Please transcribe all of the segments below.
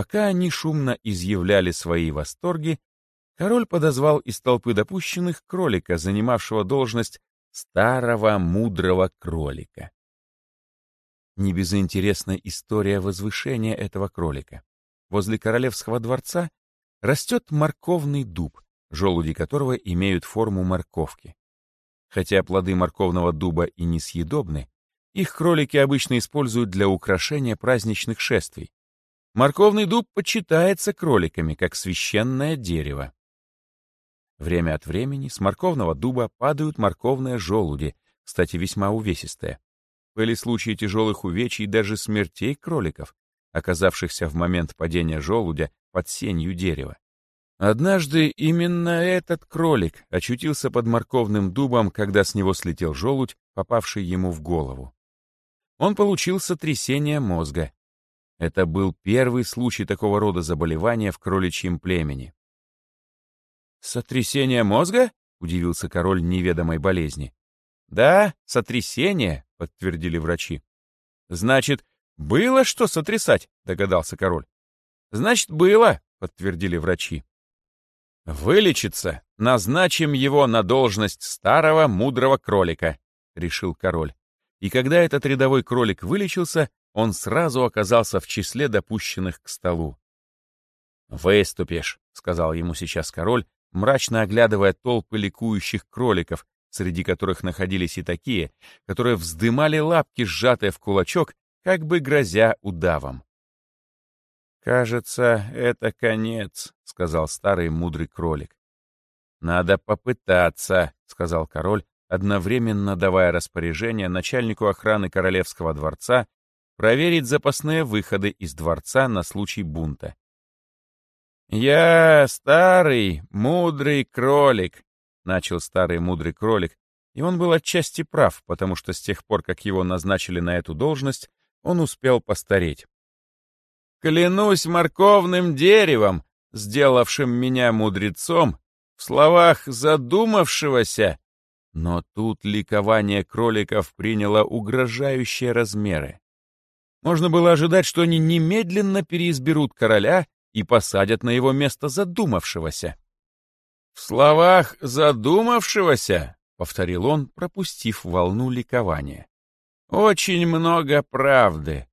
Пока они шумно изъявляли свои восторги, король подозвал из толпы допущенных кролика, занимавшего должность старого мудрого кролика. Небезынтересна история возвышения этого кролика. Возле королевского дворца растет морковный дуб, желуди которого имеют форму морковки. Хотя плоды морковного дуба и несъедобны, их кролики обычно используют для украшения праздничных шествий. Морковный дуб почитается кроликами, как священное дерево. Время от времени с морковного дуба падают морковные желуди, кстати, весьма увесистые. Были случаи тяжелых увечий даже смертей кроликов, оказавшихся в момент падения желудя под сенью дерева. Однажды именно этот кролик очутился под морковным дубом, когда с него слетел желудь, попавший ему в голову. Он получил сотрясение мозга. Это был первый случай такого рода заболевания в кроличьем племени. «Сотрясение мозга?» — удивился король неведомой болезни. «Да, сотрясение», — подтвердили врачи. «Значит, было что сотрясать?» — догадался король. «Значит, было», — подтвердили врачи. «Вылечится, назначим его на должность старого мудрого кролика», — решил король. И когда этот рядовой кролик вылечился, он сразу оказался в числе допущенных к столу. «Выступишь», — сказал ему сейчас король, мрачно оглядывая толпы ликующих кроликов, среди которых находились и такие, которые вздымали лапки, сжатые в кулачок, как бы грозя удавом. «Кажется, это конец», — сказал старый мудрый кролик. «Надо попытаться», — сказал король, одновременно давая распоряжение начальнику охраны королевского дворца проверить запасные выходы из дворца на случай бунта. «Я старый, мудрый кролик», — начал старый мудрый кролик, и он был отчасти прав, потому что с тех пор, как его назначили на эту должность, он успел постареть. «Клянусь морковным деревом, сделавшим меня мудрецом, в словах задумавшегося». Но тут ликование кроликов приняло угрожающие размеры. Можно было ожидать, что они немедленно переизберут короля и посадят на его место задумавшегося. «В словах задумавшегося», — повторил он, пропустив волну ликования, — «очень много правды».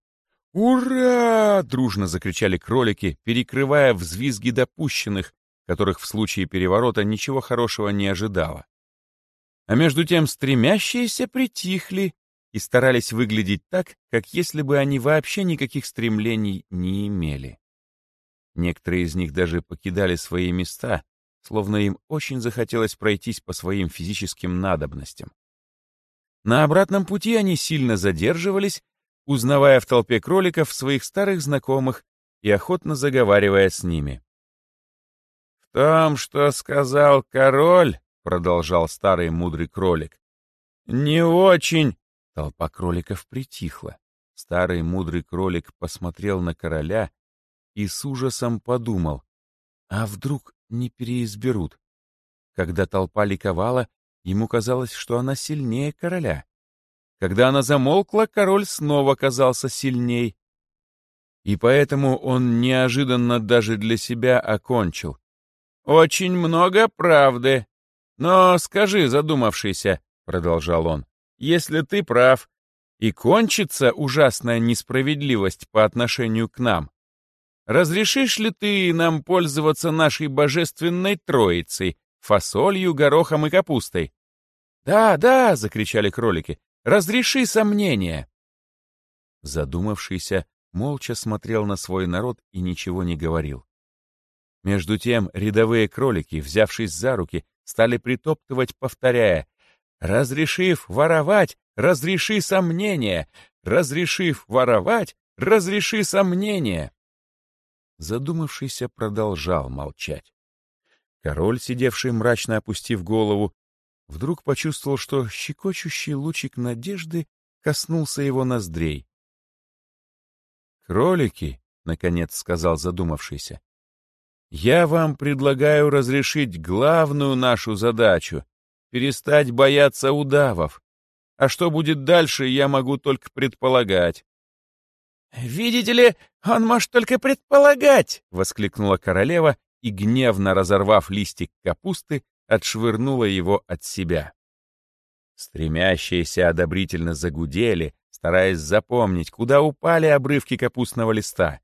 «Ура!» — дружно закричали кролики, перекрывая взвизги допущенных, которых в случае переворота ничего хорошего не ожидало. А между тем стремящиеся притихли и старались выглядеть так, как если бы они вообще никаких стремлений не имели. Некоторые из них даже покидали свои места, словно им очень захотелось пройтись по своим физическим надобностям. На обратном пути они сильно задерживались, узнавая в толпе кроликов своих старых знакомых и охотно заговаривая с ними. «В том, что сказал король, — продолжал старый мудрый кролик, — не очень...» Толпа кроликов притихла. Старый мудрый кролик посмотрел на короля и с ужасом подумал, а вдруг не переизберут? Когда толпа ликовала, ему казалось, что она сильнее короля. Когда она замолкла, король снова казался сильней. И поэтому он неожиданно даже для себя окончил. «Очень много правды. Но скажи, задумавшийся, — продолжал он, — если ты прав, и кончится ужасная несправедливость по отношению к нам, разрешишь ли ты нам пользоваться нашей божественной троицей, фасолью, горохом и капустой?» «Да, да!» — закричали кролики. «Разреши сомнения!» Задумавшийся, молча смотрел на свой народ и ничего не говорил. Между тем рядовые кролики, взявшись за руки, стали притоптывать, повторяя «Разрешив воровать, разреши сомнения! Разрешив воровать, разреши сомнения!» Задумавшийся продолжал молчать. Король, сидевший мрачно опустив голову, вдруг почувствовал, что щекочущий лучик надежды коснулся его ноздрей. «Кролики», — наконец сказал задумавшийся, — «я вам предлагаю разрешить главную нашу задачу — перестать бояться удавов. А что будет дальше, я могу только предполагать. «Видите ли, он может только предполагать!» — воскликнула королева и, гневно разорвав листик капусты, отшвырнула его от себя. Стремящиеся одобрительно загудели, стараясь запомнить, куда упали обрывки капустного листа.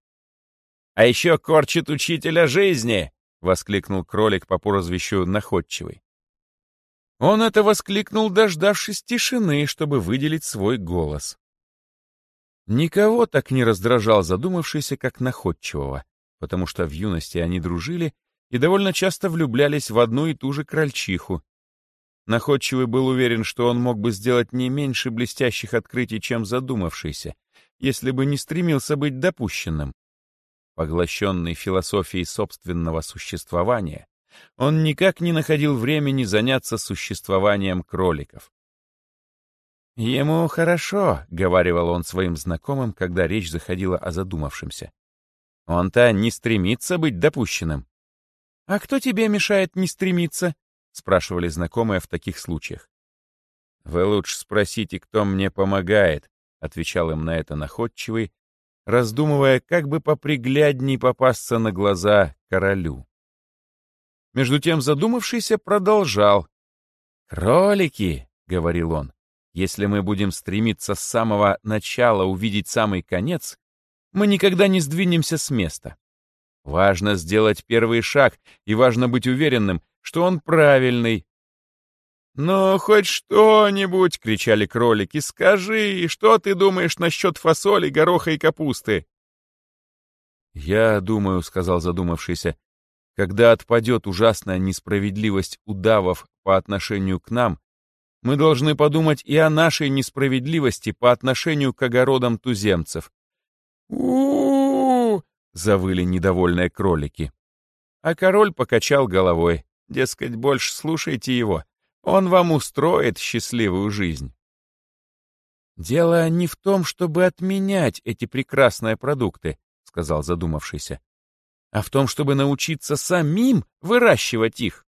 «А еще корчит учителя жизни!» — воскликнул кролик по прозвищу Находчивый. Он это воскликнул, дождавшись тишины, чтобы выделить свой голос. Никого так не раздражал задумавшийся, как находчивого, потому что в юности они дружили и довольно часто влюблялись в одну и ту же крольчиху. Находчивый был уверен, что он мог бы сделать не меньше блестящих открытий, чем задумавшийся, если бы не стремился быть допущенным. Поглощенный философией собственного существования, он никак не находил времени заняться существованием кроликов. «Ему хорошо», — говаривал он своим знакомым, когда речь заходила о задумавшемся. «Он-то не стремится быть допущенным». «А кто тебе мешает не стремиться?» — спрашивали знакомые в таких случаях. «Вы лучше спросите, кто мне помогает», — отвечал им на это находчивый, раздумывая, как бы поприглядней попасться на глаза королю. Между тем задумавшийся продолжал. «Кролики», — говорил он, если мы будем стремиться с самого начала увидеть самый конец, мы никогда не сдвинемся с места. Важно сделать первый шаг, и важно быть уверенным, что он правильный. «Ну, хоть что-нибудь!» — кричали кролики. «Скажи, что ты думаешь насчет фасоли, гороха и капусты?» «Я думаю», — сказал задумавшийся, «когда отпадет ужасная несправедливость удавов по отношению к нам, мы должны подумать и о нашей несправедливости по отношению к огородам туземцев. у, -у, -у завыли недовольные кролики. А король покачал головой. Дескать, больше слушайте его. Он вам устроит счастливую жизнь. «Дело не в том, чтобы отменять эти прекрасные продукты», — сказал задумавшийся, «а в том, чтобы научиться самим выращивать их».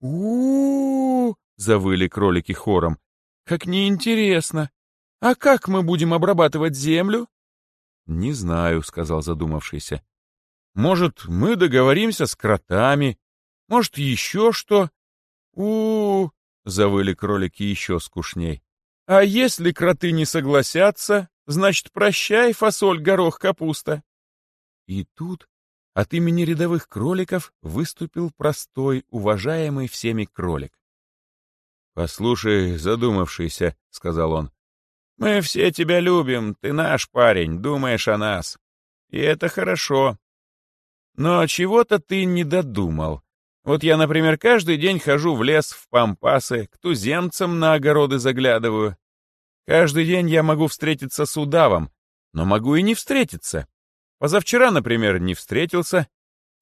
у — завыли кролики хором. «Как неинтересно! А как мы будем обрабатывать землю?» «Не знаю», — сказал задумавшийся. «Может, мы договоримся с кротами? Может, еще что?» у, -у, -у завыли кролики еще скучней. «А если кроты не согласятся, значит, прощай, фасоль, горох, капуста». И тут от имени рядовых кроликов выступил простой, уважаемый всеми кролик. «Послушай, задумавшийся», — сказал он. «Мы все тебя любим, ты наш парень, думаешь о нас. И это хорошо. Но чего-то ты не додумал. Вот я, например, каждый день хожу в лес, в пампасы, к туземцам на огороды заглядываю. Каждый день я могу встретиться с удавом, но могу и не встретиться. Позавчера, например, не встретился.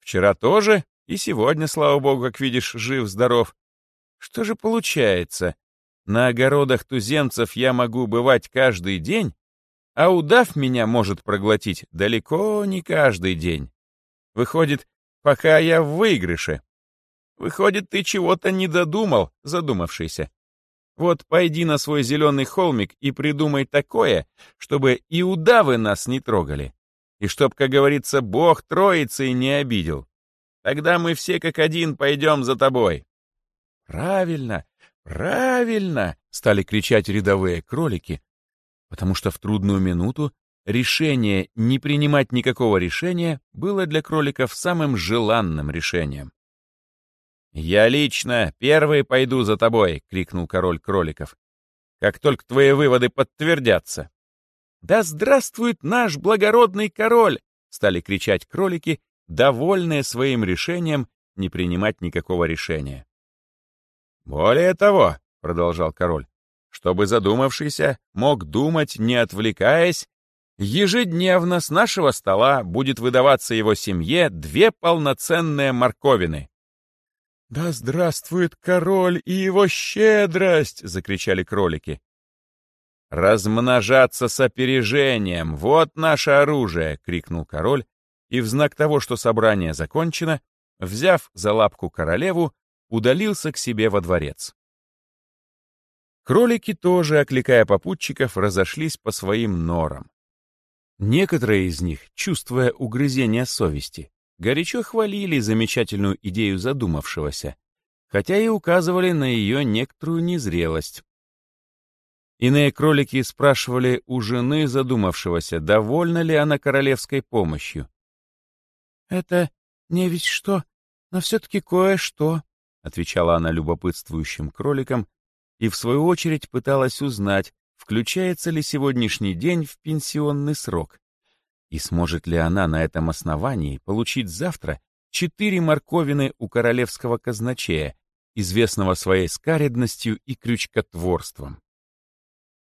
Вчера тоже, и сегодня, слава богу, как видишь, жив-здоров. Что же получается? На огородах туземцев я могу бывать каждый день, а удав меня может проглотить далеко не каждый день. Выходит, пока я в выигрыше. Выходит, ты чего-то не додумал, задумавшийся. Вот пойди на свой зеленый холмик и придумай такое, чтобы и удавы нас не трогали. И чтоб, как говорится, Бог троицы не обидел. Тогда мы все как один пойдем за тобой. «Правильно! Правильно!» — стали кричать рядовые кролики, потому что в трудную минуту решение не принимать никакого решения было для кроликов самым желанным решением. «Я лично первый пойду за тобой!» — крикнул король кроликов. «Как только твои выводы подтвердятся!» «Да здравствует наш благородный король!» — стали кричать кролики, довольные своим решением не принимать никакого решения. «Более того», — продолжал король, «чтобы задумавшийся мог думать, не отвлекаясь, ежедневно с нашего стола будет выдаваться его семье две полноценные морковины». «Да здравствует король и его щедрость!» — закричали кролики. «Размножаться с опережением — вот наше оружие!» — крикнул король, и в знак того, что собрание закончено, взяв за лапку королеву, удалился к себе во дворец. Кролики тоже, окликая попутчиков, разошлись по своим норам. Некоторые из них, чувствуя угрызение совести, горячо хвалили замечательную идею задумавшегося, хотя и указывали на ее некоторую незрелость. Иные кролики спрашивали у жены задумавшегося, довольна ли она королевской помощью. «Это не ведь что, но все-таки кое-что», — отвечала она любопытствующим кроликам и, в свою очередь, пыталась узнать, включается ли сегодняшний день в пенсионный срок, и сможет ли она на этом основании получить завтра четыре морковины у королевского казначея, известного своей скаредностью и крючкотворством.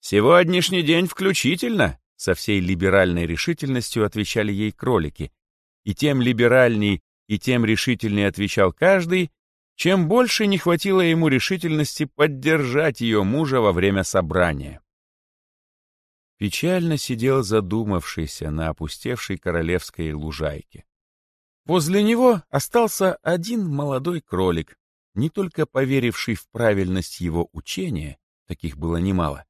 «Сегодняшний день включительно», — со всей либеральной решительностью отвечали ей кролики, и тем либеральней и тем решительнее отвечал каждый, чем больше не хватило ему решительности поддержать ее мужа во время собрания. Печально сидел задумавшийся на опустевшей королевской лужайке. Возле него остался один молодой кролик, не только поверивший в правильность его учения, таких было немало,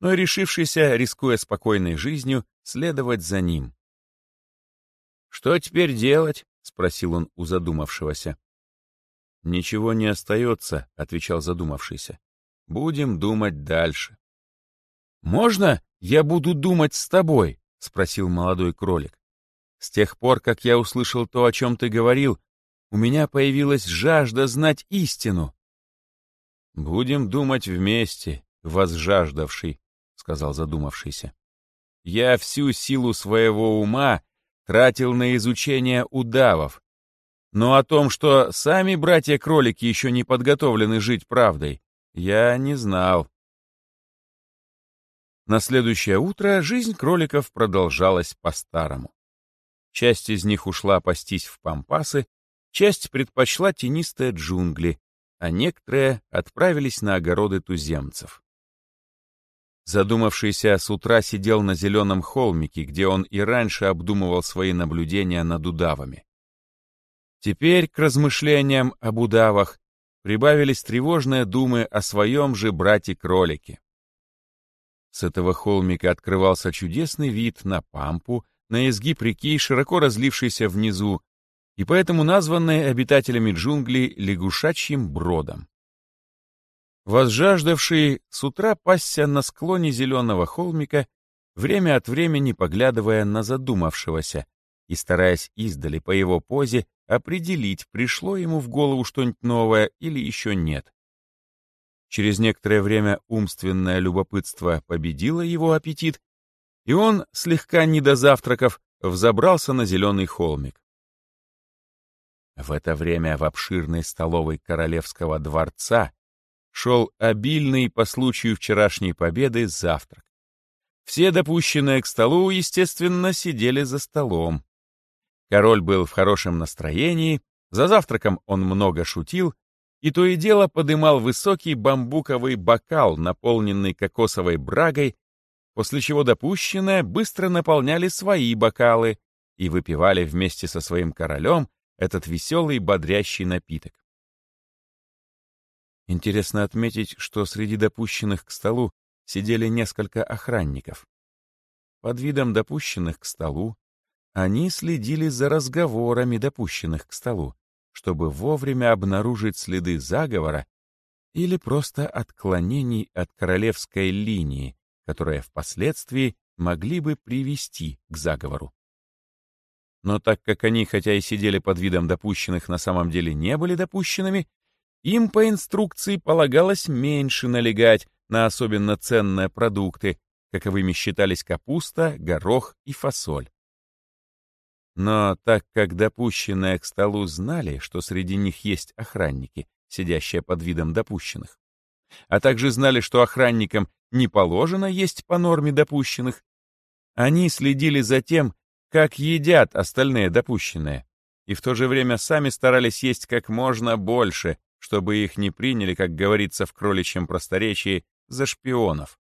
но и решившийся, рискуя спокойной жизнью, следовать за ним. «Что теперь делать?» — спросил он у задумавшегося. «Ничего не остается», — отвечал задумавшийся. «Будем думать дальше». «Можно я буду думать с тобой?» — спросил молодой кролик. «С тех пор, как я услышал то, о чем ты говорил, у меня появилась жажда знать истину». «Будем думать вместе, возжаждавший», — сказал задумавшийся. «Я всю силу своего ума тратил на изучение удавов, но о том, что сами братья-кролики еще не подготовлены жить правдой, я не знал. На следующее утро жизнь кроликов продолжалась по-старому. Часть из них ушла пастись в пампасы, часть предпочла тенистые джунгли, а некоторые отправились на огороды туземцев. Задумавшийся с утра сидел на зеленом холмике, где он и раньше обдумывал свои наблюдения над удавами. Теперь к размышлениям об удавах прибавились тревожные думы о своем же брате-кролике. С этого холмика открывался чудесный вид на пампу, на изгиб реки, широко разлившийся внизу, и поэтому названный обитателями джунглей лягушачьим бродом. Возжаждавший с утра пасся на склоне зеленого холмика, время от времени поглядывая на задумавшегося и стараясь издали по его позе определить, пришло ему в голову что-нибудь новое или еще нет. Через некоторое время умственное любопытство победило его аппетит, и он, слегка не до завтраков, взобрался на зеленый холмик. В это время в обширной столовой королевского дворца шел обильный по случаю вчерашней победы завтрак. Все допущенные к столу, естественно, сидели за столом. Король был в хорошем настроении, за завтраком он много шутил и то и дело подымал высокий бамбуковый бокал, наполненный кокосовой брагой, после чего допущенные быстро наполняли свои бокалы и выпивали вместе со своим королем этот веселый бодрящий напиток. Интересно отметить, что среди допущенных к столу сидели несколько охранников. Под видом допущенных к столу они следили за разговорами допущенных к столу, чтобы вовремя обнаружить следы заговора или просто отклонений от королевской линии, которые впоследствии могли бы привести к заговору. Но так как они, хотя и сидели под видом допущенных, на самом деле не были допущенными, им по инструкции полагалось меньше налегать на особенно ценные продукты, каковыми считались капуста, горох и фасоль. Но так как допущенные к столу знали, что среди них есть охранники, сидящие под видом допущенных, а также знали, что охранникам не положено есть по норме допущенных, они следили за тем, как едят остальные допущенные, и в то же время сами старались есть как можно больше, чтобы их не приняли, как говорится в кроличьем просторечии, за шпионов.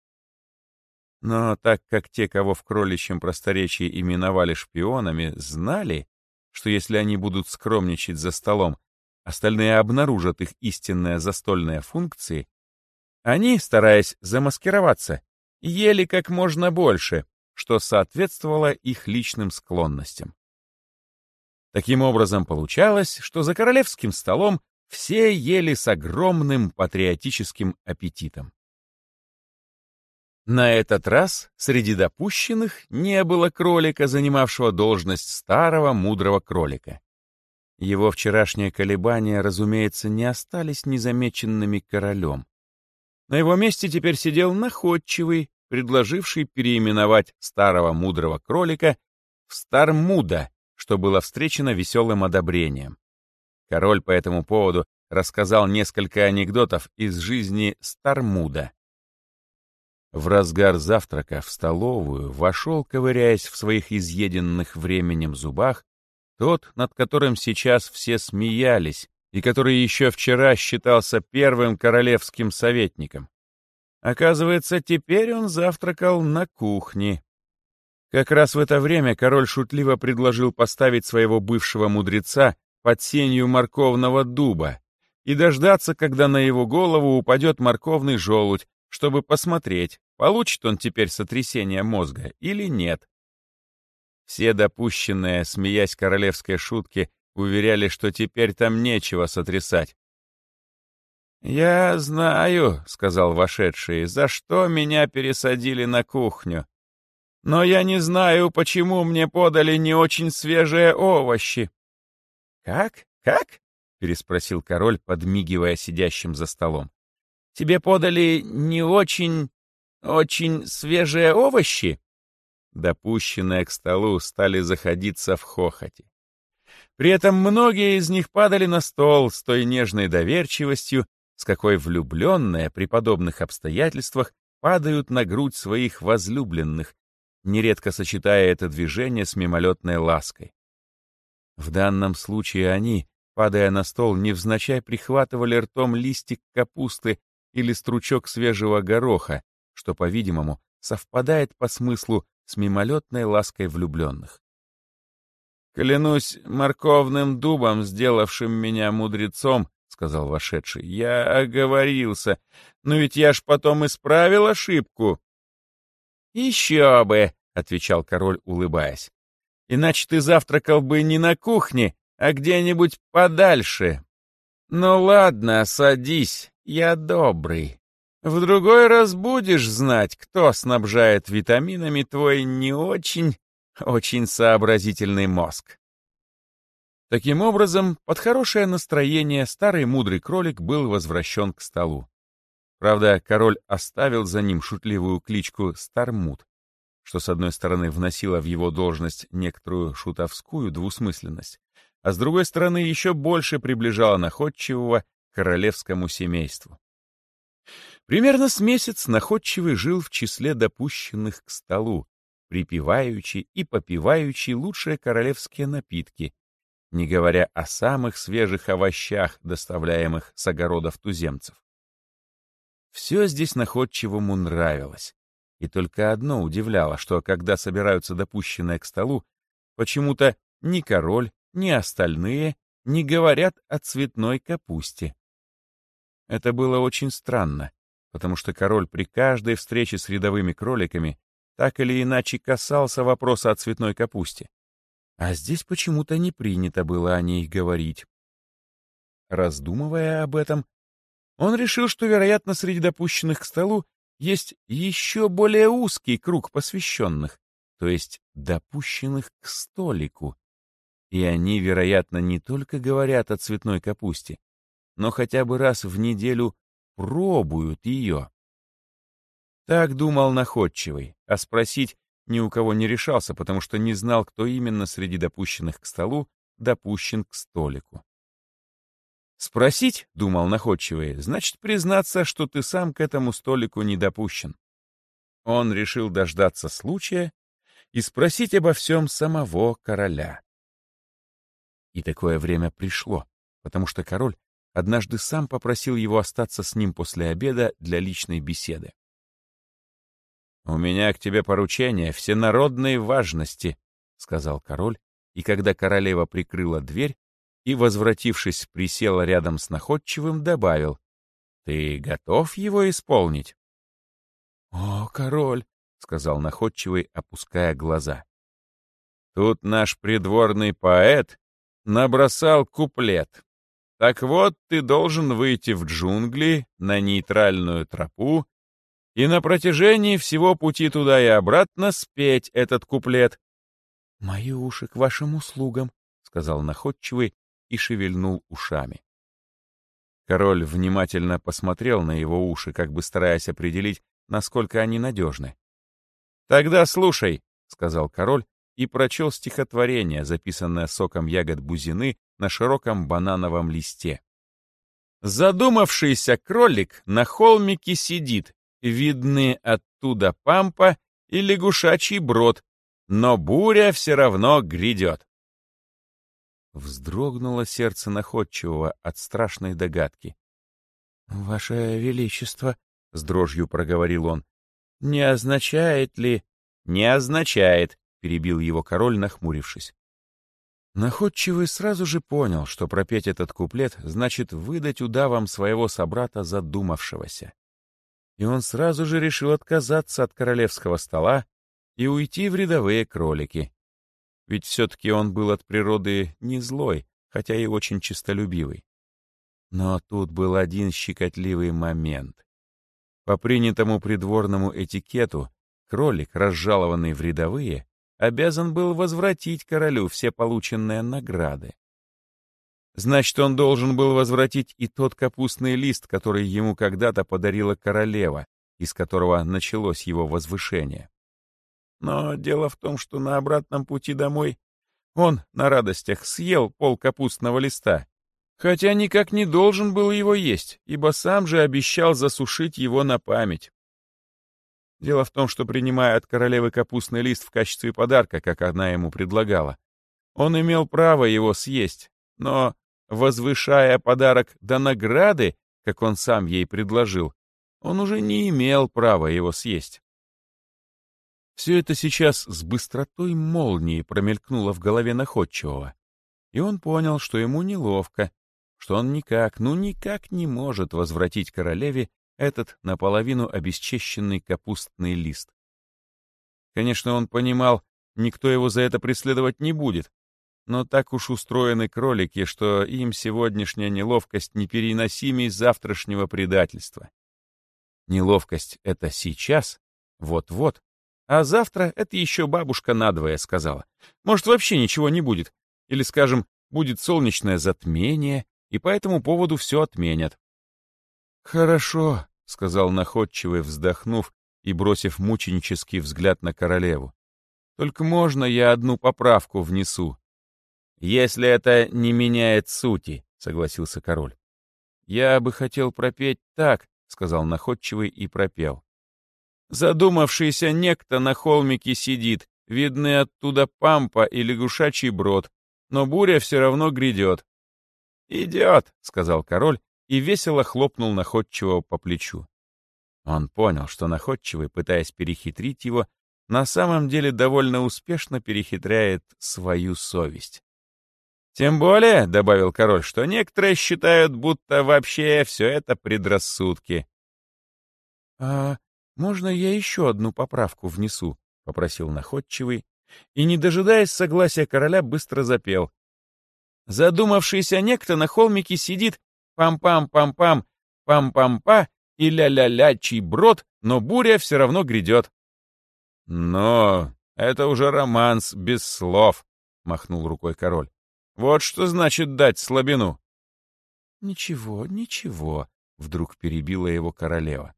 Но так как те, кого в кроличьем просторечии именовали шпионами, знали, что если они будут скромничать за столом, остальные обнаружат их истинные застольные функции, они, стараясь замаскироваться, ели как можно больше, что соответствовало их личным склонностям. Таким образом, получалось, что за королевским столом все ели с огромным патриотическим аппетитом. На этот раз среди допущенных не было кролика, занимавшего должность старого мудрого кролика. Его вчерашние колебания, разумеется, не остались незамеченными королем. На его месте теперь сидел находчивый, предложивший переименовать старого мудрого кролика в Стармуда, что было встречено веселым одобрением. Король по этому поводу рассказал несколько анекдотов из жизни Стармуда. В разгар завтрака в столовую вошел, ковыряясь в своих изъеденных временем зубах, тот, над которым сейчас все смеялись, и который еще вчера считался первым королевским советником. Оказывается, теперь он завтракал на кухне. Как раз в это время король шутливо предложил поставить своего бывшего мудреца под сенью морковного дуба и дождаться, когда на его голову упадет морковный желудь, чтобы посмотреть, получит он теперь сотрясение мозга или нет. Все допущенные, смеясь королевской шутки, уверяли, что теперь там нечего сотрясать. «Я знаю», — сказал вошедший, — «за что меня пересадили на кухню. Но я не знаю, почему мне подали не очень свежие овощи». «Как? Как?» — переспросил король, подмигивая сидящим за столом. «Тебе подали не очень... очень свежие овощи?» Допущенные к столу стали заходиться в хохоте. При этом многие из них падали на стол с той нежной доверчивостью, с какой влюбленные при подобных обстоятельствах падают на грудь своих возлюбленных, нередко сочетая это движение с мимолетной лаской. В данном случае они, падая на стол, невзначай прихватывали ртом листик капусты или стручок свежего гороха, что, по-видимому, совпадает по смыслу с мимолетной лаской влюбленных. «Клянусь морковным дубом, сделавшим меня мудрецом», — сказал вошедший, — «я оговорился. Но ведь я ж потом исправил ошибку». «Еще бы», — отвечал король, улыбаясь. «Иначе ты завтракал бы не на кухне, а где-нибудь подальше. Ну ладно, садись, я добрый. В другой раз будешь знать, кто снабжает витаминами твой не очень, очень сообразительный мозг. Таким образом, под хорошее настроение старый мудрый кролик был возвращен к столу. Правда, король оставил за ним шутливую кличку Стармут, что, с одной стороны, вносило в его должность некоторую шутовскую двусмысленность, а с другой стороны, еще больше приближало находчивого к королевскому семейству. Примерно с месяц находчивый жил в числе допущенных к столу, припеваючи и попиваючи лучшие королевские напитки, не говоря о самых свежих овощах, доставляемых с огородов туземцев. Все здесь находчивому нравилось. И только одно удивляло, что когда собираются допущенные к столу, почему-то ни король, ни остальные не говорят о цветной капусте. Это было очень странно, потому что король при каждой встрече с рядовыми кроликами так или иначе касался вопроса о цветной капусте. А здесь почему-то не принято было о ней говорить. Раздумывая об этом, он решил, что, вероятно, среди допущенных к столу есть еще более узкий круг посвященных, то есть допущенных к столику, и они, вероятно, не только говорят о цветной капусте, но хотя бы раз в неделю пробуют ее. Так думал находчивый, а спросить ни у кого не решался, потому что не знал, кто именно среди допущенных к столу допущен к столику. Спросить, думал находчивый, значит признаться, что ты сам к этому столику не допущен. Он решил дождаться случая и спросить обо всем самого короля. И такое время пришло, потому что король однажды сам попросил его остаться с ним после обеда для личной беседы. «У меня к тебе поручение всенародной важности», — сказал король, и когда королева прикрыла дверь и, возвратившись, присела рядом с находчивым, добавил, «Ты готов его исполнить?» «О, король, сказал находчивый, опуская глаза. Тут наш придворный поэт набросал куплет. Так вот, ты должен выйти в джунгли на нейтральную тропу и на протяжении всего пути туда и обратно спеть этот куплет. — Мои уши к вашим услугам, — сказал находчивый и шевельнул ушами. Король внимательно посмотрел на его уши, как бы стараясь определить, насколько они надежны. «Тогда слушай», — сказал король и прочел стихотворение, записанное соком ягод бузины на широком банановом листе. «Задумавшийся кролик на холмике сидит, видны оттуда пампа и лягушачий брод, но буря все равно грядет. Вздрогнуло сердце находчивого от страшной догадки. — Ваше Величество, — с дрожью проговорил он, — не означает ли... — Не означает, — перебил его король, нахмурившись. Находчивый сразу же понял, что пропеть этот куплет значит выдать удавам своего собрата задумавшегося. И он сразу же решил отказаться от королевского стола и уйти в рядовые кролики. Ведь все-таки он был от природы не злой, хотя и очень честолюбивый. Но тут был один щекотливый момент. По принятому придворному этикету, кролик, разжалованный в рядовые, обязан был возвратить королю все полученные награды. Значит, он должен был возвратить и тот капустный лист, который ему когда-то подарила королева, из которого началось его возвышение. Но дело в том, что на обратном пути домой он на радостях съел пол капустного листа, хотя никак не должен был его есть, ибо сам же обещал засушить его на память. Дело в том, что, принимая от королевы капустный лист в качестве подарка, как она ему предлагала, он имел право его съесть, но, возвышая подарок до награды, как он сам ей предложил, он уже не имел права его съесть. Все это сейчас с быстротой молнии промелькнуло в голове находчивого. И он понял, что ему неловко, что он никак, ну никак не может возвратить королеве этот наполовину обесчещенный капустный лист. Конечно, он понимал, никто его за это преследовать не будет, но так уж устроены кролики, что им сегодняшняя неловкость непереносимей завтрашнего предательства. Неловкость — это сейчас, вот-вот, а завтра это еще бабушка надвое сказала. Может, вообще ничего не будет. Или, скажем, будет солнечное затмение, и по этому поводу все отменят. «Хорошо», — сказал находчивый, вздохнув и бросив мученический взгляд на королеву. «Только можно я одну поправку внесу?» «Если это не меняет сути», — согласился король. «Я бы хотел пропеть так», — сказал находчивый и пропел. Задумавшийся некто на холмике сидит, видны оттуда пампа и лягушачий брод, но буря все равно грядет. «Идет», — сказал король и весело хлопнул находчивого по плечу. Он понял, что находчивый, пытаясь перехитрить его, на самом деле довольно успешно перехитряет свою совесть. «Тем более», — добавил король, — «что некоторые считают, будто вообще все это предрассудки». «А «Можно я еще одну поправку внесу?» — попросил находчивый, и, не дожидаясь согласия короля, быстро запел. Задумавшийся некто на холмике сидит, пам-пам-пам-пам, пам-пам-па и ля-ля-ля-чий брод, но буря все равно грядет. «Но это уже романс без слов», — махнул рукой король. «Вот что значит дать слабину». «Ничего, ничего», — вдруг перебила его королева.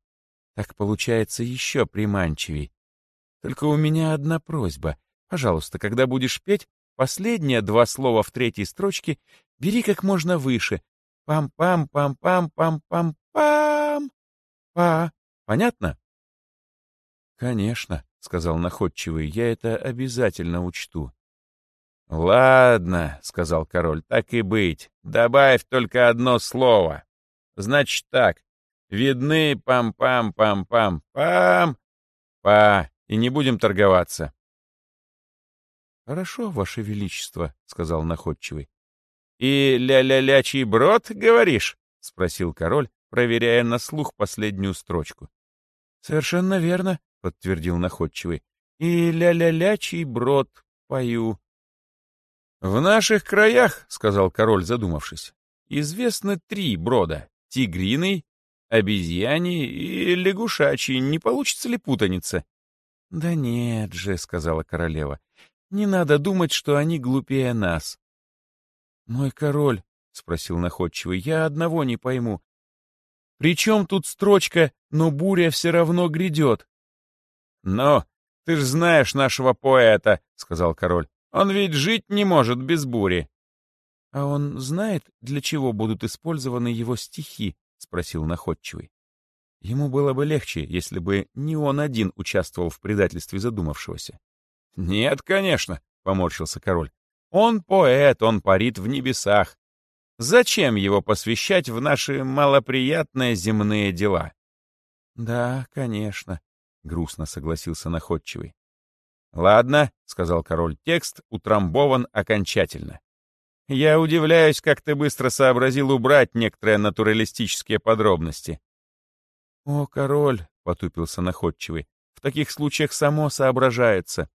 Так получается еще приманчивей. Только у меня одна просьба. Пожалуйста, когда будешь петь, последние два слова в третьей строчке бери как можно выше. Пам-пам-пам-пам-пам-пам. Па. Понятно? Конечно, — сказал находчивый, — я это обязательно учту. «Ладно», — сказал король, — «так и быть. Добавь только одно слово. Значит так, Видны пам-пам-пам-пам-пам. Па, и не будем торговаться. — Хорошо, Ваше Величество, — сказал находчивый. — И ля-ля-лячий брод, говоришь? — спросил король, проверяя на слух последнюю строчку. — Совершенно верно, — подтвердил находчивый. «И ля-ля-лячий брод пою». «В наших краях, — сказал король, задумавшись, — известны три брода — тигриный, обезьяний и лягушачий. Не получится ли путаница?» «Да нет же, — сказала королева, — не надо думать, что они глупее нас». «Мой король, — спросил находчивый, — я одного не пойму. При чем тут строчка «но буря все равно грядет»?» «Но ты ж знаешь нашего поэта, — сказал король. Он ведь жить не может без бури. — А он знает, для чего будут использованы его стихи? — спросил находчивый. Ему было бы легче, если бы не он один участвовал в предательстве задумавшегося. — Нет, конечно, — поморщился король. — Он поэт, он парит в небесах. Зачем его посвящать в наши малоприятные земные дела? — Да, конечно, — грустно согласился находчивый. «Ладно», — сказал король, — «текст утрамбован окончательно. Я удивляюсь, как ты быстро сообразил убрать некоторые натуралистические подробности». «О, король», — потупился находчивый, — «в таких случаях само соображается».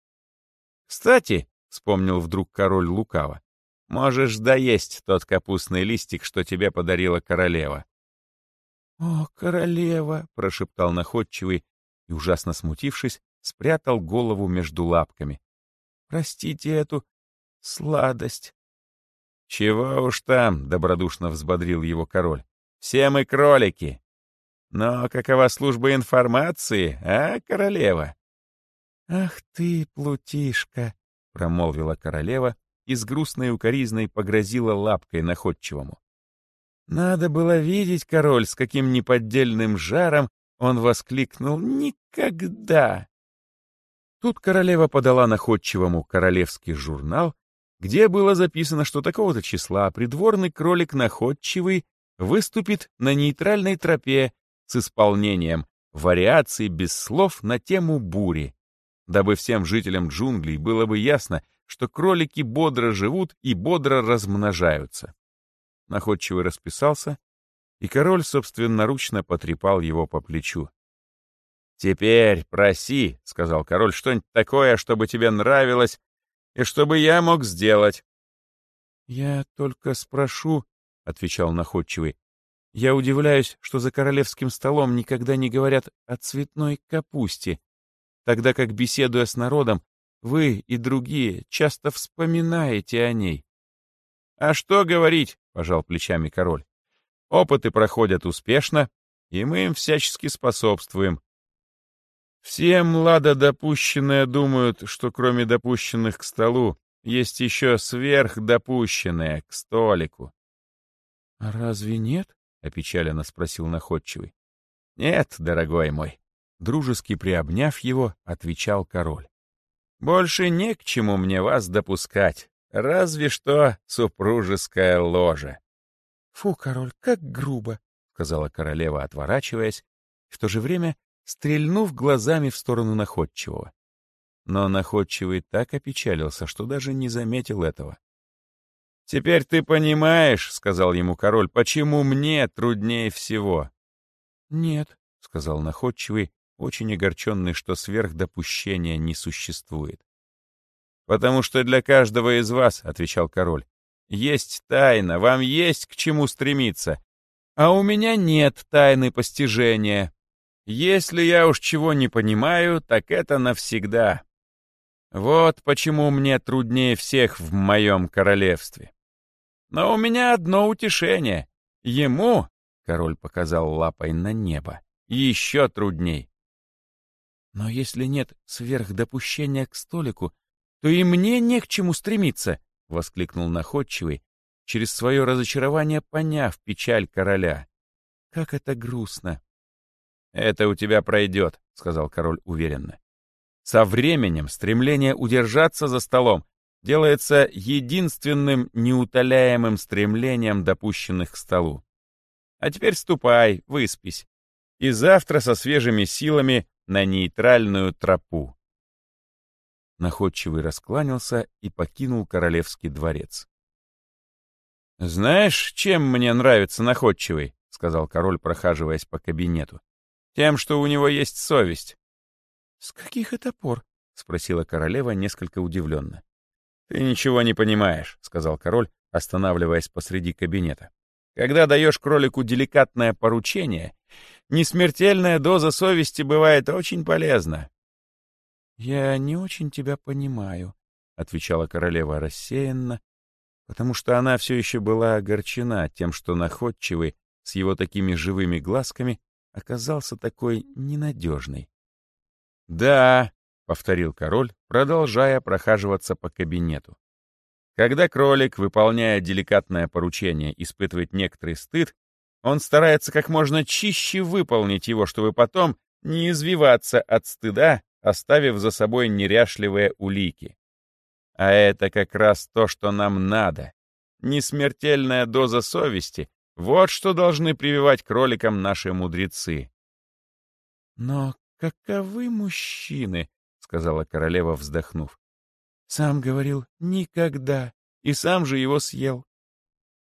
«Кстати», — вспомнил вдруг король лукаво, — «можешь доесть тот капустный листик, что тебе подарила королева». «О, королева!» — прошептал находчивый и, ужасно смутившись, спрятал голову между лапками. «Простите эту сладость». «Чего уж там», — добродушно взбодрил его король. «Все мы кролики. Но какова служба информации, а, королева?» «Ах ты, плутишка», — промолвила королева и с грустной укоризной погрозила лапкой находчивому. Надо было видеть, король, с каким неподдельным жаром он воскликнул «Никогда!». Тут королева подала находчивому королевский журнал, где было записано, что такого-то числа придворный кролик находчивый выступит на нейтральной тропе с исполнением вариаций без слов на тему бури, дабы всем жителям джунглей было бы ясно, что кролики бодро живут и бодро размножаются. Находчивый расписался, и король собственноручно потрепал его по плечу. «Теперь проси», — сказал король, — «что-нибудь такое, чтобы тебе нравилось, и чтобы я мог сделать». «Я только спрошу», — отвечал находчивый. «Я удивляюсь, что за королевским столом никогда не говорят о цветной капусте, тогда как, беседуя с народом, вы и другие часто вспоминаете о ней». «А что говорить?» — пожал плечами король. «Опыты проходят успешно, и мы им всячески способствуем. Все младодопущенные думают, что кроме допущенных к столу, есть еще сверхдопущенные к столику. — А разве нет? — опечаленно спросил находчивый. — Нет, дорогой мой. Дружески приобняв его, отвечал король. — Больше не к чему мне вас допускать, разве что супружеское ложе. — Фу, король, как грубо, — сказала королева, отворачиваясь, в то же время стрельнув глазами в сторону находчивого. Но находчивый так опечалился, что даже не заметил этого. «Теперь ты понимаешь, — сказал ему король, — почему мне труднее всего?» «Нет», — сказал находчивый, очень огорченный, что сверхдопущения не существует. «Потому что для каждого из вас, — отвечал король, — есть тайна, вам есть к чему стремиться, а у меня нет тайны постижения, если я уж чего не понимаю, так это навсегда. Вот почему мне труднее всех в моем королевстве. Но у меня одно утешение. Ему, — король показал лапой на небо, — еще трудней. Но если нет сверхдопущения к столику, то и мне не к чему стремиться, — воскликнул находчивый, через свое разочарование поняв печаль короля. Как это грустно! «Это у тебя пройдет», — сказал король уверенно. «Со временем стремление удержаться за столом делается единственным неутоляемым стремлением допущенных к столу. А теперь ступай, выспись, и завтра со свежими силами на нейтральную тропу». Находчивый раскланялся и покинул королевский дворец. «Знаешь, чем мне нравится находчивый?» — сказал король, прохаживаясь по кабинету тем, что у него есть совесть. «С каких это пор?» — спросила королева несколько удивленно. «Ты ничего не понимаешь», — сказал король, останавливаясь посреди кабинета. «Когда даешь кролику деликатное поручение, несмертельная доза совести бывает очень полезна». «Я не очень тебя понимаю», — отвечала королева рассеянно, потому что она все еще была огорчена тем, что находчивый, с его такими живыми глазками, оказался такой ненадежный. «Да», — повторил король, продолжая прохаживаться по кабинету. Когда кролик, выполняя деликатное поручение, испытывает некоторый стыд, он старается как можно чище выполнить его, чтобы потом не извиваться от стыда, оставив за собой неряшливые улики. А это как раз то, что нам надо. Несмертельная доза совести — вот что должны прививать кроликам наши мудрецы. «Но каковы мужчины?» — сказала королева, вздохнув. «Сам говорил, никогда, и сам же его съел».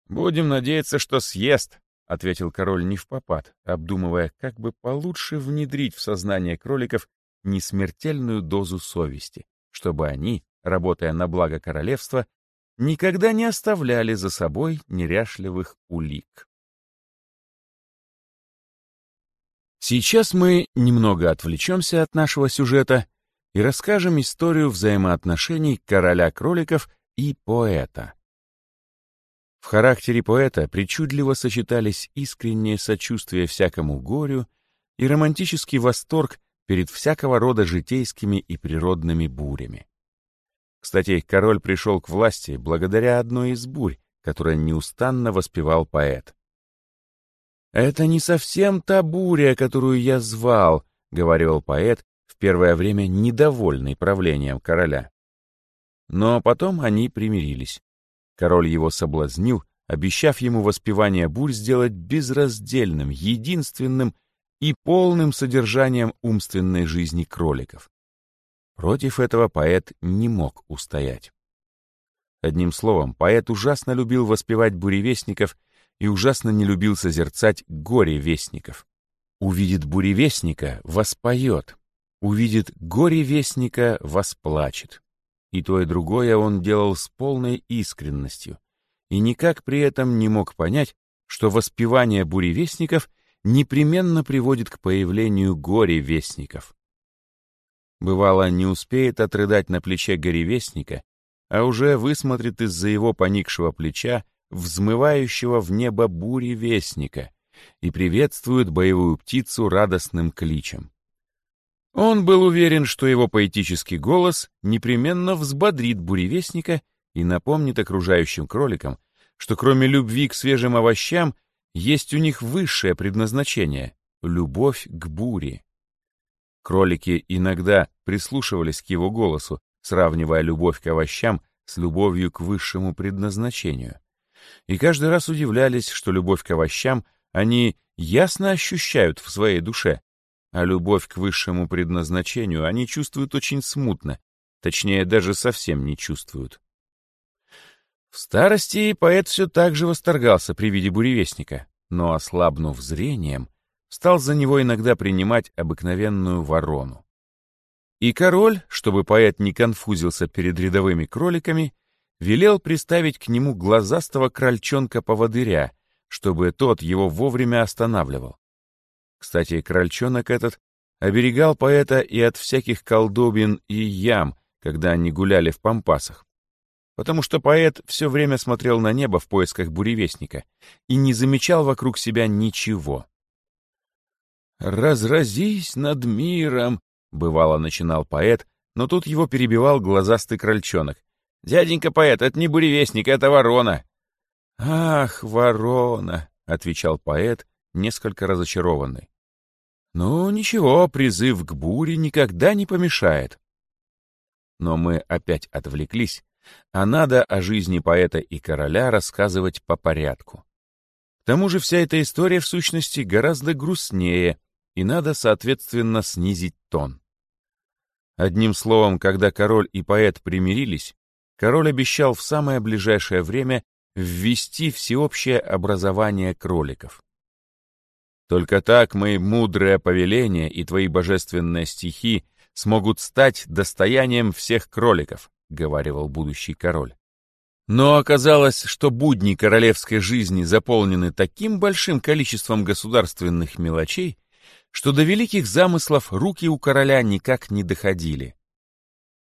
«Будем надеяться, что съест», — ответил король не в попад, обдумывая, как бы получше внедрить в сознание кроликов несмертельную дозу совести, чтобы они, работая на благо королевства, никогда не оставляли за собой неряшливых улик. Сейчас мы немного отвлечемся от нашего сюжета и расскажем историю взаимоотношений короля кроликов и поэта. В характере поэта причудливо сочетались искреннее сочувствие всякому горю и романтический восторг перед всякого рода житейскими и природными бурями. Кстати, король пришел к власти благодаря одной из бурь, которая неустанно воспевал поэт. «Это не совсем та буря, которую я звал», — говорил поэт, в первое время недовольный правлением короля. Но потом они примирились. Король его соблазнил, обещав ему воспевание бурь сделать безраздельным, единственным и полным содержанием умственной жизни кроликов. Против этого поэт не мог устоять. Одним словом, поэт ужасно любил воспевать буревестников и ужасно не любил созерцать горе вестников. Увидит буревестника — воспоет, увидит горе вестника — восплачет. И то, и другое он делал с полной искренностью, и никак при этом не мог понять, что воспевание буревестников непременно приводит к появлению горе-вестников. Бывало, не успеет отрыдать на плече горевестника, а уже высмотрит из-за его поникшего плеча взмывающего в небо бури вестника и приветствует боевую птицу радостным кличем. Он был уверен, что его поэтический голос непременно взбодрит буревестника и напомнит окружающим кроликам, что кроме любви к свежим овощам есть у них высшее предназначение — любовь к буре. Кролики иногда прислушивались к его голосу, сравнивая любовь к овощам с любовью к высшему предназначению. И каждый раз удивлялись, что любовь к овощам они ясно ощущают в своей душе, а любовь к высшему предназначению они чувствуют очень смутно, точнее, даже совсем не чувствуют. В старости поэт все так же восторгался при виде буревестника, но, ослабнув зрением, стал за него иногда принимать обыкновенную ворону. И король, чтобы поэт не конфузился перед рядовыми кроликами, велел приставить к нему глазастого крольчонка-поводыря, чтобы тот его вовремя останавливал. Кстати, крольчонок этот оберегал поэта и от всяких колдобин и ям, когда они гуляли в пампасах потому что поэт все время смотрел на небо в поисках буревестника и не замечал вокруг себя ничего. «Разразись над миром!» — бывало начинал поэт, но тут его перебивал глазастый крольчонок. «Дяденька поэт, это не буревестник, это ворона!» «Ах, ворона!» — отвечал поэт, несколько разочарованный. «Ну, ничего, призыв к буре никогда не помешает». Но мы опять отвлеклись а надо о жизни поэта и короля рассказывать по порядку. К тому же вся эта история в сущности гораздо грустнее, и надо, соответственно, снизить тон. Одним словом, когда король и поэт примирились, король обещал в самое ближайшее время ввести всеобщее образование кроликов. Только так мои мудрые повеления и твои божественные стихи смогут стать достоянием всех кроликов, — говаривал будущий король. Но оказалось, что будни королевской жизни заполнены таким большим количеством государственных мелочей, что до великих замыслов руки у короля никак не доходили.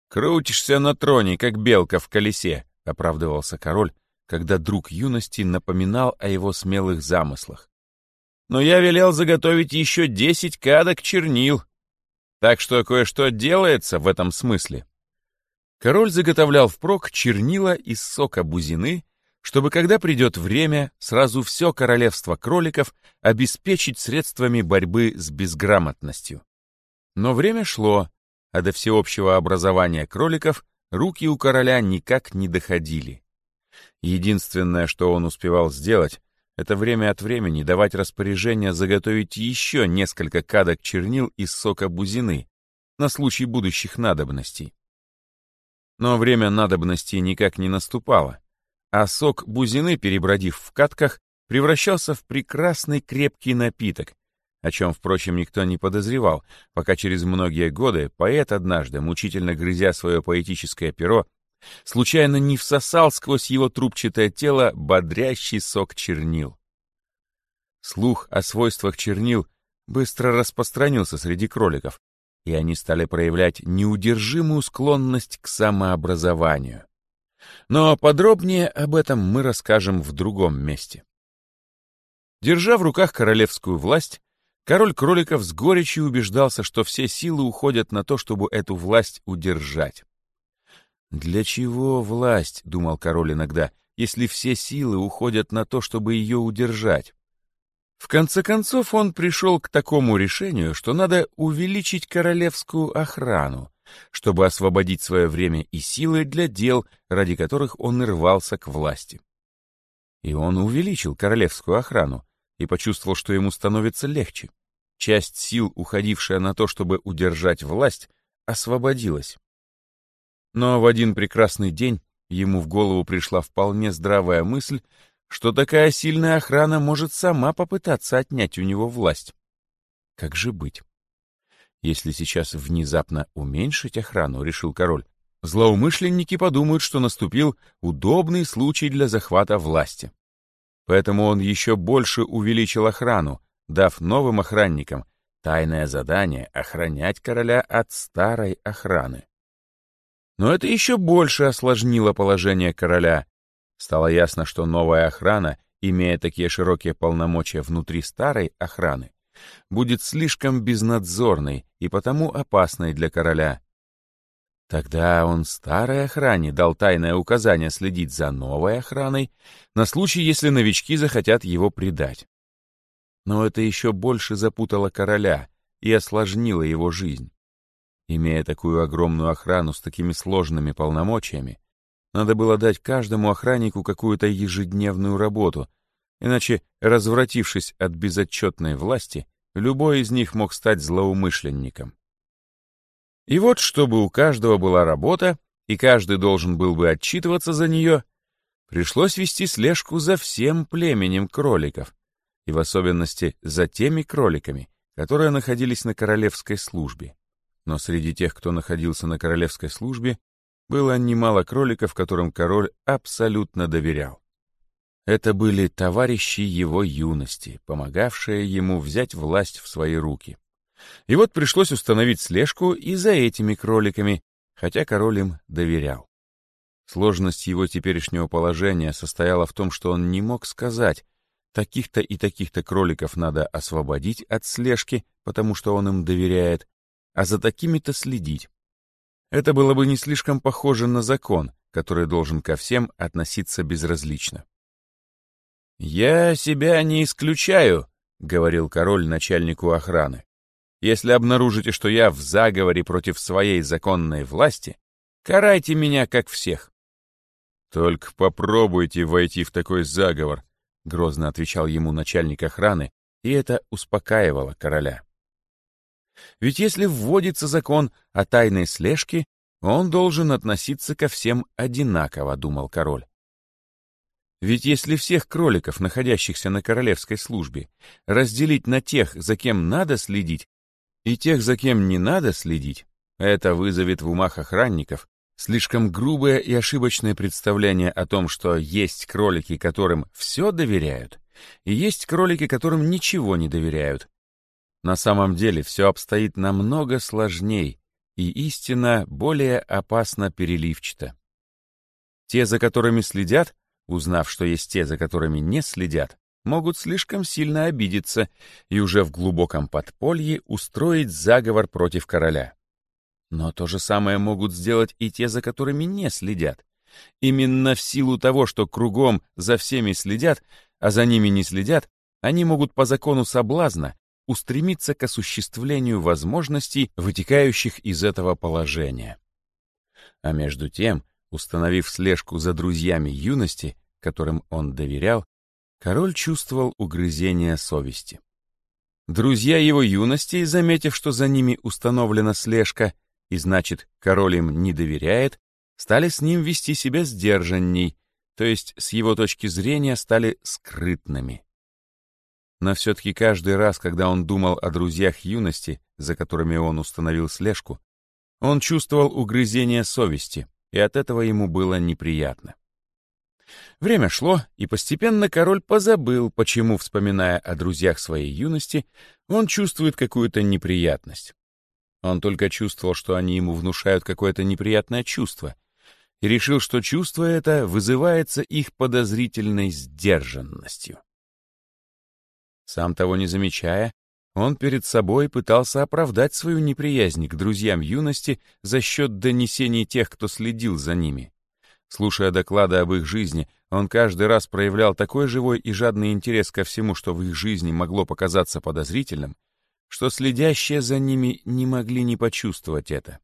«Крутишься на троне, как белка в колесе», — оправдывался король, когда друг юности напоминал о его смелых замыслах. «Но я велел заготовить еще десять кадок чернил, так что кое-что делается в этом смысле». Король заготовлял впрок чернила из сока бузины, чтобы, когда придет время, сразу все королевство кроликов обеспечить средствами борьбы с безграмотностью. Но время шло, а до всеобщего образования кроликов руки у короля никак не доходили. Единственное, что он успевал сделать, это время от времени давать распоряжение заготовить еще несколько кадок чернил из сока бузины на случай будущих надобностей. Но время надобностей никак не наступало, а сок бузины, перебродив в катках, превращался в прекрасный крепкий напиток, о чем, впрочем, никто не подозревал, пока через многие годы поэт однажды, мучительно грызя свое поэтическое перо, случайно не всосал сквозь его трубчатое тело бодрящий сок чернил. Слух о свойствах чернил быстро распространился среди кроликов, и они стали проявлять неудержимую склонность к самообразованию. Но подробнее об этом мы расскажем в другом месте. Держа в руках королевскую власть, король кроликов с горечью убеждался, что все силы уходят на то, чтобы эту власть удержать. «Для чего власть?» — думал король иногда, «если все силы уходят на то, чтобы ее удержать?» В конце концов он пришел к такому решению, что надо увеличить королевскую охрану, чтобы освободить свое время и силы для дел, ради которых он и рвался к власти. И он увеличил королевскую охрану и почувствовал, что ему становится легче. Часть сил, уходившая на то, чтобы удержать власть, освободилась. Но в один прекрасный день ему в голову пришла вполне здравая мысль, что такая сильная охрана может сама попытаться отнять у него власть. Как же быть? Если сейчас внезапно уменьшить охрану, решил король, злоумышленники подумают, что наступил удобный случай для захвата власти. Поэтому он еще больше увеличил охрану, дав новым охранникам тайное задание охранять короля от старой охраны. Но это еще больше осложнило положение короля. Стало ясно, что новая охрана, имея такие широкие полномочия внутри старой охраны, будет слишком безнадзорной и потому опасной для короля. Тогда он старой охране дал тайное указание следить за новой охраной на случай, если новички захотят его предать. Но это еще больше запутало короля и осложнило его жизнь. Имея такую огромную охрану с такими сложными полномочиями, надо было дать каждому охраннику какую-то ежедневную работу, иначе, развратившись от безотчетной власти, любой из них мог стать злоумышленником. И вот, чтобы у каждого была работа, и каждый должен был бы отчитываться за нее, пришлось вести слежку за всем племенем кроликов, и в особенности за теми кроликами, которые находились на королевской службе но среди тех, кто находился на королевской службе, было немало кроликов, которым король абсолютно доверял. Это были товарищи его юности, помогавшие ему взять власть в свои руки. И вот пришлось установить слежку и за этими кроликами, хотя король им доверял. Сложность его теперешнего положения состояла в том, что он не мог сказать, таких-то и таких-то кроликов надо освободить от слежки, потому что он им доверяет, а за такими-то следить. Это было бы не слишком похоже на закон, который должен ко всем относиться безразлично. «Я себя не исключаю», — говорил король начальнику охраны. «Если обнаружите, что я в заговоре против своей законной власти, карайте меня как всех». «Только попробуйте войти в такой заговор», — грозно отвечал ему начальник охраны, и это успокаивало короля. Ведь если вводится закон о тайной слежке, он должен относиться ко всем одинаково, думал король. Ведь если всех кроликов, находящихся на королевской службе, разделить на тех, за кем надо следить, и тех, за кем не надо следить, Это вызовет в умах охранников слишком грубое и ошибочное представление о том, что есть кролики, которым все доверяют, и есть кролики, которым ничего не доверяют. На самом деле все обстоит намного сложней, и истина более опасно переливчата. Те, за которыми следят, узнав, что есть те, за которыми не следят, могут слишком сильно обидеться и уже в глубоком подполье устроить заговор против короля. Но то же самое могут сделать и те, за которыми не следят. Именно в силу того, что кругом за всеми следят, а за ними не следят, они могут по закону соблазна устремиться к осуществлению возможностей, вытекающих из этого положения. А между тем, установив слежку за друзьями юности, которым он доверял, король чувствовал угрызение совести. Друзья его юности, заметив, что за ними установлена слежка, и значит, король им не доверяет, стали с ним вести себя сдержанней, то есть с его точки зрения стали скрытными. Но все-таки каждый раз, когда он думал о друзьях юности, за которыми он установил слежку, он чувствовал угрызение совести, и от этого ему было неприятно. Время шло, и постепенно король позабыл, почему, вспоминая о друзьях своей юности, он чувствует какую-то неприятность. Он только чувствовал, что они ему внушают какое-то неприятное чувство, и решил, что чувство это вызывается их подозрительной сдержанностью. Сам того не замечая, он перед собой пытался оправдать свою неприязнь к друзьям юности за счет донесений тех, кто следил за ними. Слушая доклады об их жизни, он каждый раз проявлял такой живой и жадный интерес ко всему, что в их жизни могло показаться подозрительным, что следящие за ними не могли не почувствовать это.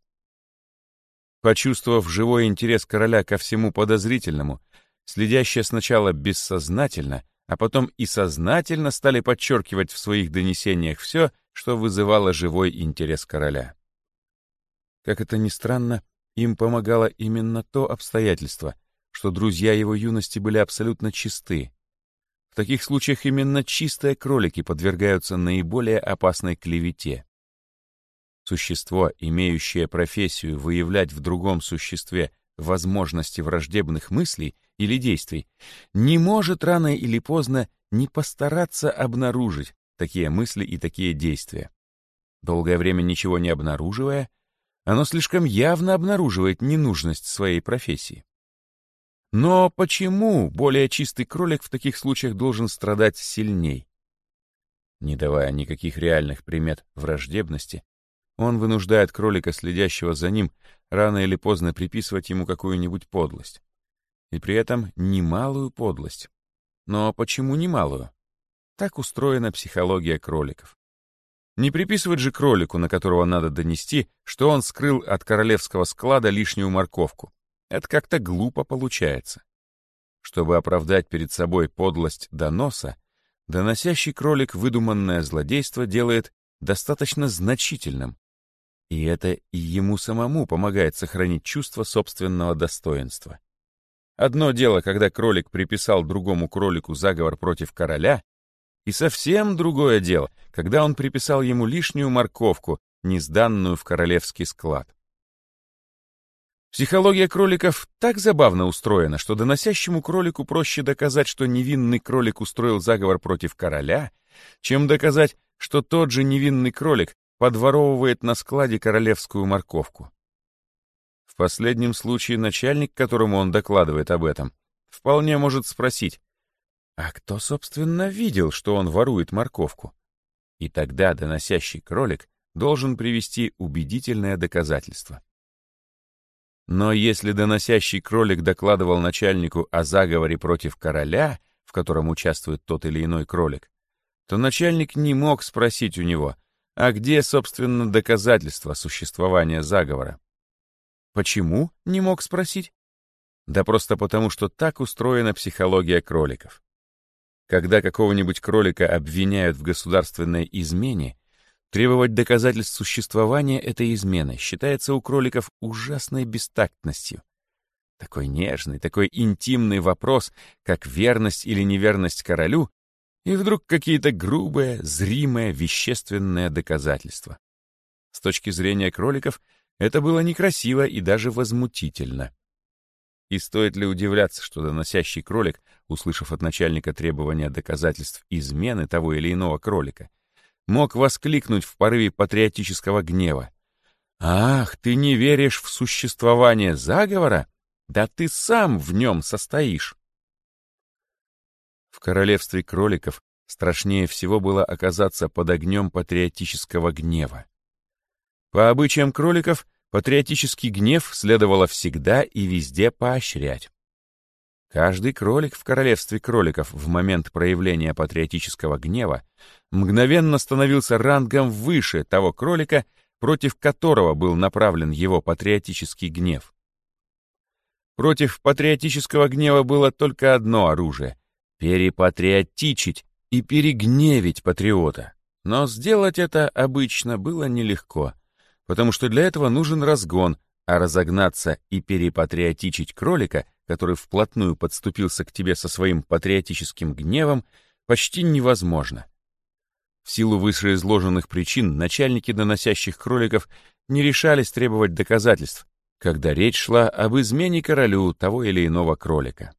Почувствовав живой интерес короля ко всему подозрительному, следящие сначала бессознательно, а потом и сознательно стали подчеркивать в своих донесениях все, что вызывало живой интерес короля. Как это ни странно, им помогало именно то обстоятельство, что друзья его юности были абсолютно чисты, в таких случаях именно чистые кролики подвергаются наиболее опасной клевете. Существо, имеющее профессию выявлять в другом существе возможности враждебных мыслей или действий, не может рано или поздно не постараться обнаружить такие мысли и такие действия. Долгое время ничего не обнаруживая, оно слишком явно обнаруживает ненужность своей профессии. Но почему более чистый кролик в таких случаях должен страдать сильней? Не давая никаких реальных примет враждебности, он вынуждает кролика, следящего за ним, рано или поздно приписывать ему какую-нибудь подлость. И при этом немалую подлость. Но почему немалую? Так устроена психология кроликов. Не приписывать же кролику, на которого надо донести, что он скрыл от королевского склада лишнюю морковку. Это как-то глупо получается. Чтобы оправдать перед собой подлость доноса, доносящий кролик выдуманное злодейство делает достаточно значительным, и это и ему самому помогает сохранить чувство собственного достоинства. Одно дело, когда кролик приписал другому кролику заговор против короля, и совсем другое дело, когда он приписал ему лишнюю морковку, не сданную в королевский склад. Психология кроликов так забавно устроена, что доносящему кролику проще доказать, что невинный кролик устроил заговор против короля, чем доказать, что тот же невинный кролик подворовывает на складе королевскую морковку. В последнем случае начальник, которому он докладывает об этом, вполне может спросить, а кто, собственно, видел, что он ворует морковку? И тогда доносящий кролик должен привести убедительное доказательство. Но если доносящий кролик докладывал начальнику о заговоре против короля, в котором участвует тот или иной кролик, то начальник не мог спросить у него, а где, собственно, доказательства существования заговора? Почему не мог спросить? Да просто потому, что так устроена психология кроликов. Когда какого-нибудь кролика обвиняют в государственной измене, Требовать доказательств существования этой измены считается у кроликов ужасной бестактностью. Такой нежный, такой интимный вопрос, как верность или неверность королю, и вдруг какие-то грубые, зримые, вещественные доказательства. С точки зрения кроликов, Это было некрасиво и даже возмутительно. И стоит ли удивляться, что доносящий кролик, услышав от начальника требования доказательств измены того или иного кролика, мог воскликнуть в порыве патриотического гнева. «Ах, ты не веришь в существование заговора? Да ты сам в нем состоишь!» Королевстве кроликов страшнее всего было оказаться под огнем патриотического гнева. По обычаям кроликов, патриотический гнев следовало всегда и везде поощрять. Каждый кролик в королевстве кроликов в момент проявления патриотического гнева мгновенно становился рангом выше того кролика, против которого был направлен его патриотический гнев. Против патриотического гнева было только одно оружие — перепатриотичить и перегневить патриота. Но сделать это обычно было нелегко, потому что для этого нужен разгон, а разогнаться и перепатриотичить кролика, который вплотную подступился к тебе со своим патриотическим гневом, почти невозможно. В силу вышеизложенных причин начальники доносящих кроликов не решались требовать доказательств, когда речь шла об измене королю того или иного кролика.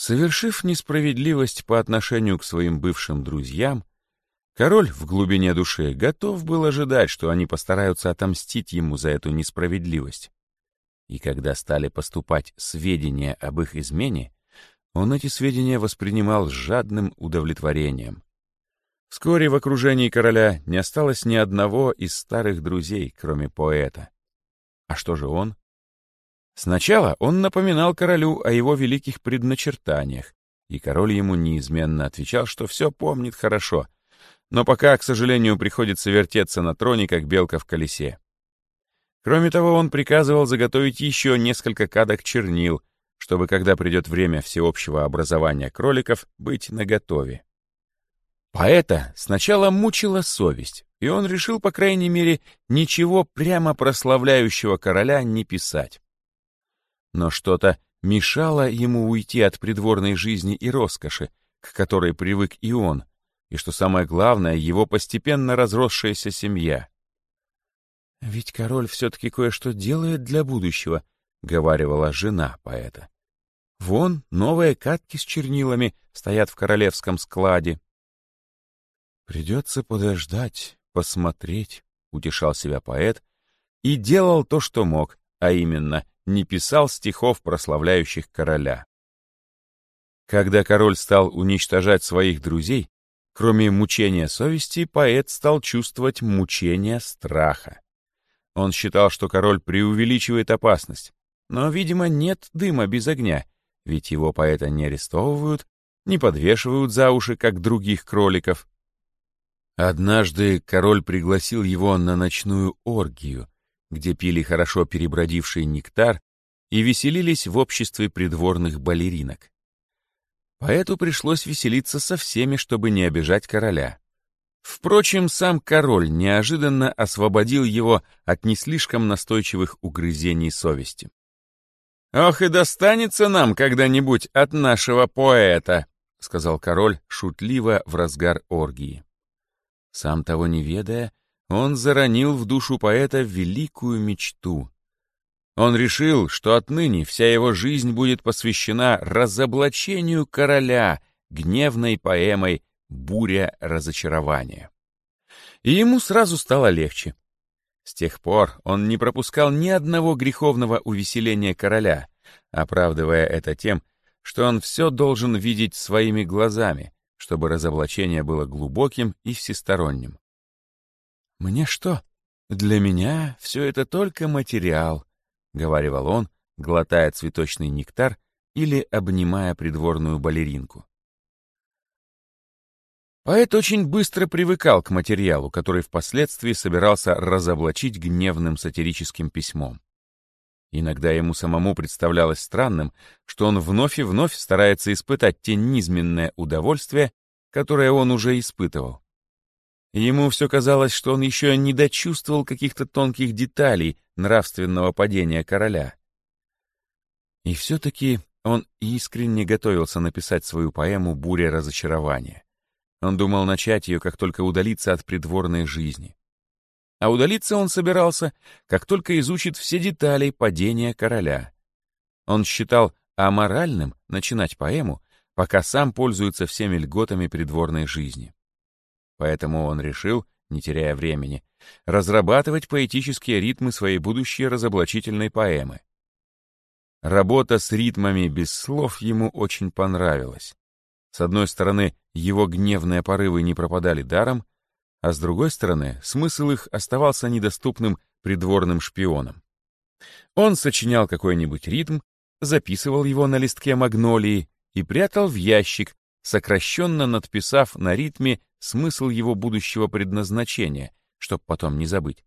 Совершив несправедливость по отношению к своим бывшим друзьям, король в глубине души готов был ожидать, что они постараются отомстить ему за эту несправедливость. И когда стали поступать сведения об их измене, он эти сведения воспринимал с жадным удовлетворением. Вскоре в окружении короля не осталось ни одного из старых друзей, кроме поэта. А что же он? Сначала он напоминал королю о его великих предначертаниях, и король ему неизменно отвечал, что все помнит хорошо, но пока, к сожалению, приходится вертеться на троне, как белка в колесе. Кроме того, он приказывал заготовить еще несколько кадок чернил, чтобы, когда придет время всеобщего образования кроликов, быть наготове. Поэта сначала мучила совесть, и он решил, по крайней мере, ничего прямо прославляющего короля не писать. Но что-то мешало ему уйти от придворной жизни и роскоши, к которой привык и он, и, что самое главное, его постепенно разросшаяся семья. «Ведь король все-таки кое-что делает для будущего», — говаривала жена поэта. «Вон новые катки с чернилами стоят в королевском складе». «Придется подождать, посмотреть», — утешал себя поэт, и делал то, что мог, а именно не писал стихов, прославляющих короля. Когда король стал уничтожать своих друзей, кроме мучения совести, поэт стал чувствовать мучение страха. Он считал, что король преувеличивает опасность, но, видимо, нет дыма без огня, ведь его поэта не арестовывают, не подвешивают за уши, как других кроликов. Однажды король пригласил его на ночную оргию, где пили хорошо перебродивший нектар и веселились в обществе придворных балеринок. Поэту пришлось веселиться со всеми, чтобы не обижать короля. Впрочем, сам король неожиданно освободил его от не слишком настойчивых угрызений совести. «Ох, и достанется нам когда-нибудь от нашего поэта», — сказал король шутливо в разгар оргии. Сам того не ведая, он заронил в душу поэта великую мечту. Он решил, что отныне вся его жизнь будет посвящена разоблачению короля гневной поэмой «Буря разочарования». И ему сразу стало легче. С тех пор он не пропускал ни одного греховного увеселения короля, оправдывая это тем, что он все должен видеть своими глазами, чтобы разоблачение было глубоким и всесторонним. «Мне что? Для меня все это только материал», — говаривал он, глотая цветочный нектар или обнимая придворную балеринку. Поэт очень быстро привыкал к материалу, который впоследствии собирался разоблачить гневным сатирическим письмом. Иногда ему самому представлялось странным, что он вновь и вновь старается испытать те низменное удовольствие, которое он уже испытывал. Ему все казалось, что он еще не дочувствовал каких-то тонких деталей нравственного падения короля. И все-таки он искренне готовился написать свою поэму «Буря разочарования». Он думал начать ее, как только удалиться от придворной жизни. А удалиться он собирался, как только изучит все детали падения короля. Он считал аморальным начинать поэму, пока сам пользуется всеми льготами придворной жизни. Поэтому он решил, не теряя времени, разрабатывать поэтические ритмы своей будущей разоблачительной поэмы. Работа с ритмами без слов ему очень понравилась. С одной стороны, его гневные порывы не пропадали даром, а с другой стороны, смысл их оставался недоступным придворным шпионам. Он сочинял какой-нибудь ритм, записывал его на листке магнолии и прятал в ящик, сокращенно надписав на ритме смысл его будущего предназначения, чтоб потом не забыть.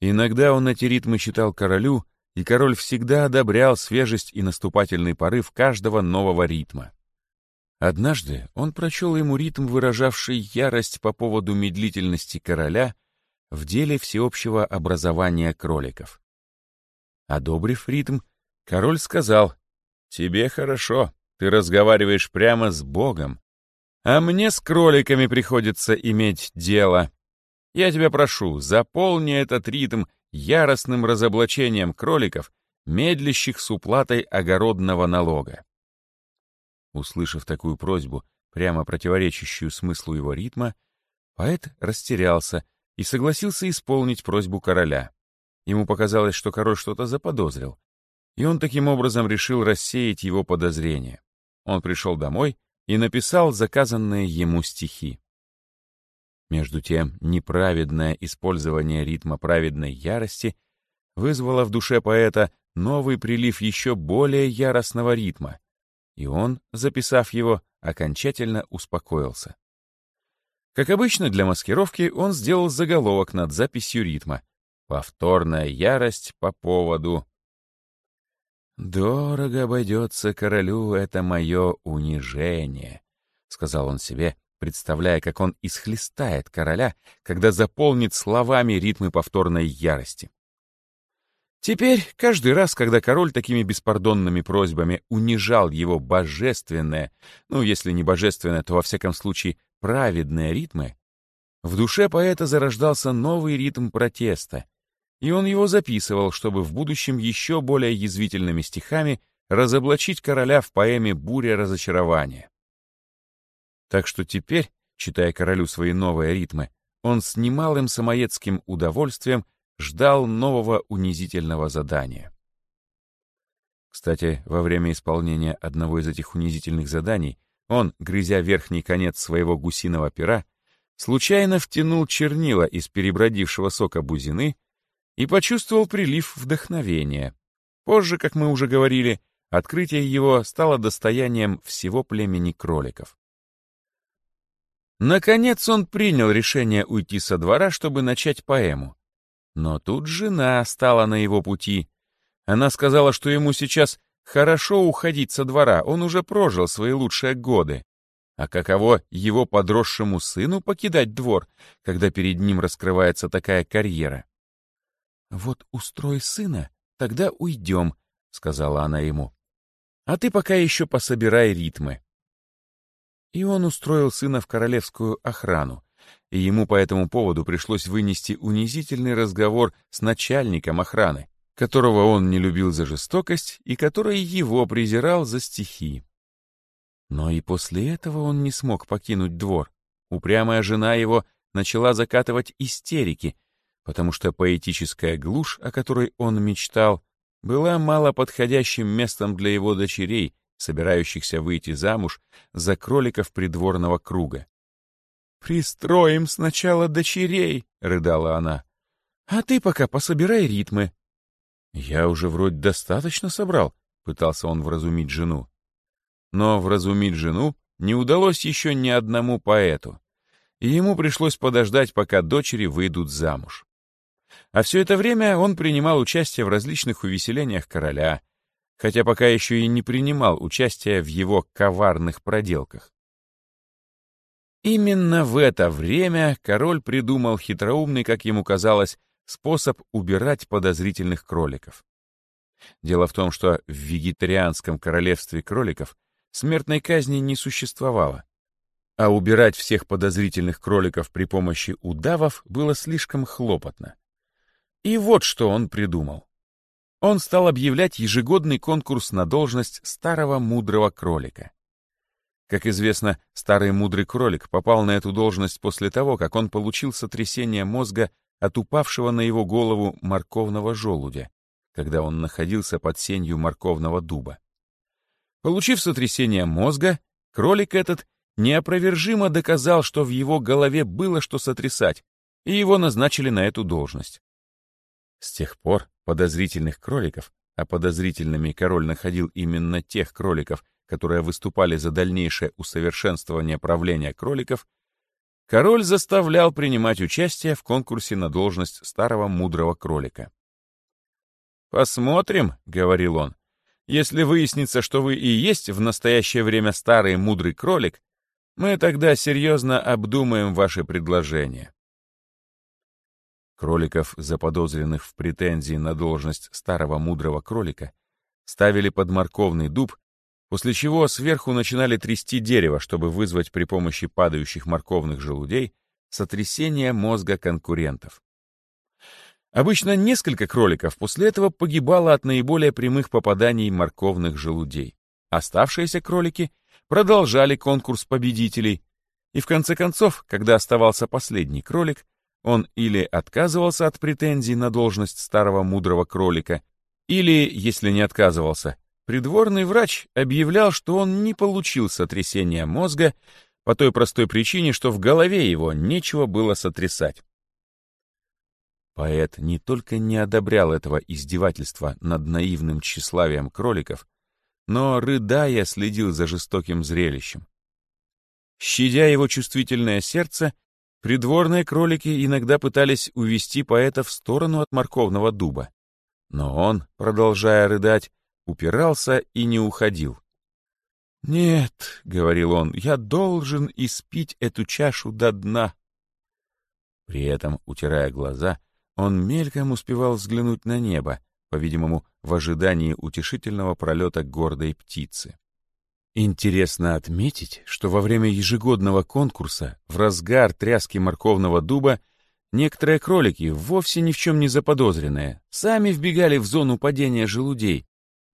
Иногда он эти ритмы читал королю, и король всегда одобрял свежесть и наступательный порыв каждого нового ритма. Однажды он прочел ему ритм, выражавший ярость по поводу медлительности короля в деле всеобщего образования кроликов. Одобрив ритм, король сказал, «Тебе хорошо, ты разговариваешь прямо с Богом, а мне с кроликами приходится иметь дело. Я тебя прошу, заполни этот ритм яростным разоблачением кроликов, медлящих с уплатой огородного налога. Услышав такую просьбу, прямо противоречащую смыслу его ритма, поэт растерялся и согласился исполнить просьбу короля. Ему показалось, что король что-то заподозрил, и он таким образом решил рассеять его подозрения. Он пришел домой и написал заказанные ему стихи. Между тем, неправедное использование ритма праведной ярости вызвало в душе поэта новый прилив еще более яростного ритма, и он, записав его, окончательно успокоился. Как обычно для маскировки, он сделал заголовок над записью ритма «Повторная ярость по поводу...» «Дорого обойдется королю это мое унижение», — сказал он себе, представляя, как он исхлестает короля, когда заполнит словами ритмы повторной ярости. Теперь, каждый раз, когда король такими беспардонными просьбами унижал его божественное, ну, если не божественное, то, во всяком случае, праведные ритмы, в душе поэта зарождался новый ритм протеста, и он его записывал, чтобы в будущем еще более язвительными стихами разоблачить короля в поэме «Буря разочарования». Так что теперь, читая королю свои новые ритмы, он с немалым самоедским удовольствием ждал нового унизительного задания. Кстати, во время исполнения одного из этих унизительных заданий он, грызя верхний конец своего гусиного пера, случайно втянул чернила из перебродившего сока бузины и почувствовал прилив вдохновения. Позже, как мы уже говорили, открытие его стало достоянием всего племени кроликов. Наконец он принял решение уйти со двора, чтобы начать поэму, но тут жена стала на его пути. Она сказала, что ему сейчас хорошо уходить со двора, он уже прожил свои лучшие годы. А каково его подросшему сыну покидать двор, когда перед ним раскрывается такая карьера? «Вот устрой сына, тогда уйдем», — сказала она ему. «А ты пока еще пособирай ритмы». И он устроил сына в королевскую охрану, и ему по этому поводу пришлось вынести унизительный разговор с начальником охраны, которого он не любил за жестокость и который его презирал за стихи. Но и после этого он не смог покинуть двор. Упрямая жена его начала закатывать истерики, потому что поэтическая глушь, о которой он мечтал, была мало подходящим местом для его дочерей, собирающихся выйти замуж за кроликов придворного круга. «Пристроим сначала дочерей», — рыдала она. «А ты пока пособирай ритмы». «Я уже вроде достаточно собрал», — пытался он вразумить жену. Но вразумить жену не удалось еще ни одному поэту, и ему пришлось подождать, пока дочери выйдут замуж. А все это время он принимал участие в различных увеселениях короля, хотя пока еще и не принимал участия в его коварных проделках. Именно в это время король придумал хитроумный, как ему казалось, способ убирать подозрительных кроликов. Дело в том, что в вегетарианском королевстве кроликов смертной казни не существовало. а убирать всех подозрительных кроликов при помощи удавов было слишком хлопотно. И вот что он придумал. Он стал объявлять ежегодный конкурс на должность старого мудрого кролика. Как известно, старый мудрый кролик попал на эту должность после того, как он получил сотрясение мозга от упавшего на его голову морковного желудя, когда он находился под сенью морковного дуба. Получив сотрясение мозга, кролик этот неопровержимо доказал, что в его голове было что сотрясать, и его назначили на эту должность. С тех пор подозрительных кроликов, а подозрительными король находил именно тех кроликов, которые выступали за дальнейшее усовершенствование правления кроликов, король заставлял принимать участие в конкурсе на должность старого мудрого кролика. «Посмотрим», — говорил он, — «если выяснится, что вы и есть в настоящее время старый мудрый кролик, мы тогда серьезно обдумаем ваши предложения». Кроликов, заподозренных в претензии на должность старого мудрого кролика, ставили под морковный дуб, после чего сверху начинали трясти дерево, чтобы вызвать при помощи падающих морковных желудей сотрясение мозга конкурентов. Обычно несколько кроликов после этого погибало от наиболее прямых попаданий морковных желудей. Оставшиеся кролики продолжали конкурс победителей, и в конце концов, когда оставался последний кролик, он или отказывался от претензий на должность старого мудрого кролика, или, если не отказывался, придворный врач объявлял, что он не получил сотрясения мозга по той простой причине, что в голове его нечего было сотрясать. Поэт не только не одобрял этого издевательства над наивным тщеславием кроликов, но, рыдая, следил за жестоким зрелищем. Щадя его чувствительное сердце, придворные кролики иногда пытались увести поэта в сторону от морковного дуба. Но он, продолжая рыдать, упирался и не уходил. «Нет», — говорил он, — «я должен испить эту чашу до дна». При этом, утирая глаза, он мельком успевал взглянуть на небо, по-видимому, в ожидании утешительного пролета гордой птицы. Интересно отметить, что во время ежегодного конкурса, в разгар тряски морковного дуба, некоторые кролики, вовсе ни в чем не заподозренные, сами вбегали в зону падения желудей,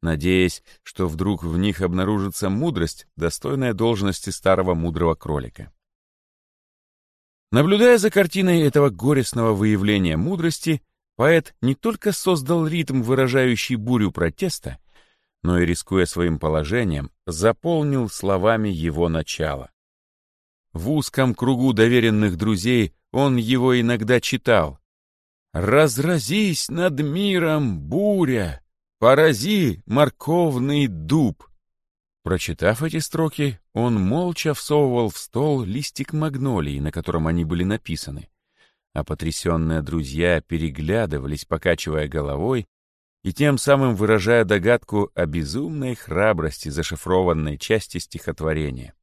надеясь, что вдруг в них обнаружится мудрость, достойная должности старого мудрого кролика. Наблюдая за картиной этого горестного выявления мудрости, поэт не только создал ритм, выражающий бурю протеста, но и, рискуя своим положением, заполнил словами его начало. В узком кругу доверенных друзей он его иногда читал. «Разразись над миром буря, порази морковный дуб, Прочитав эти строки, он молча всовывал в стол листик магнолии, на котором они были написаны, а потрясенные друзья переглядывались, покачивая головой и тем самым выражая догадку о безумной храбрости зашифрованной части стихотворения.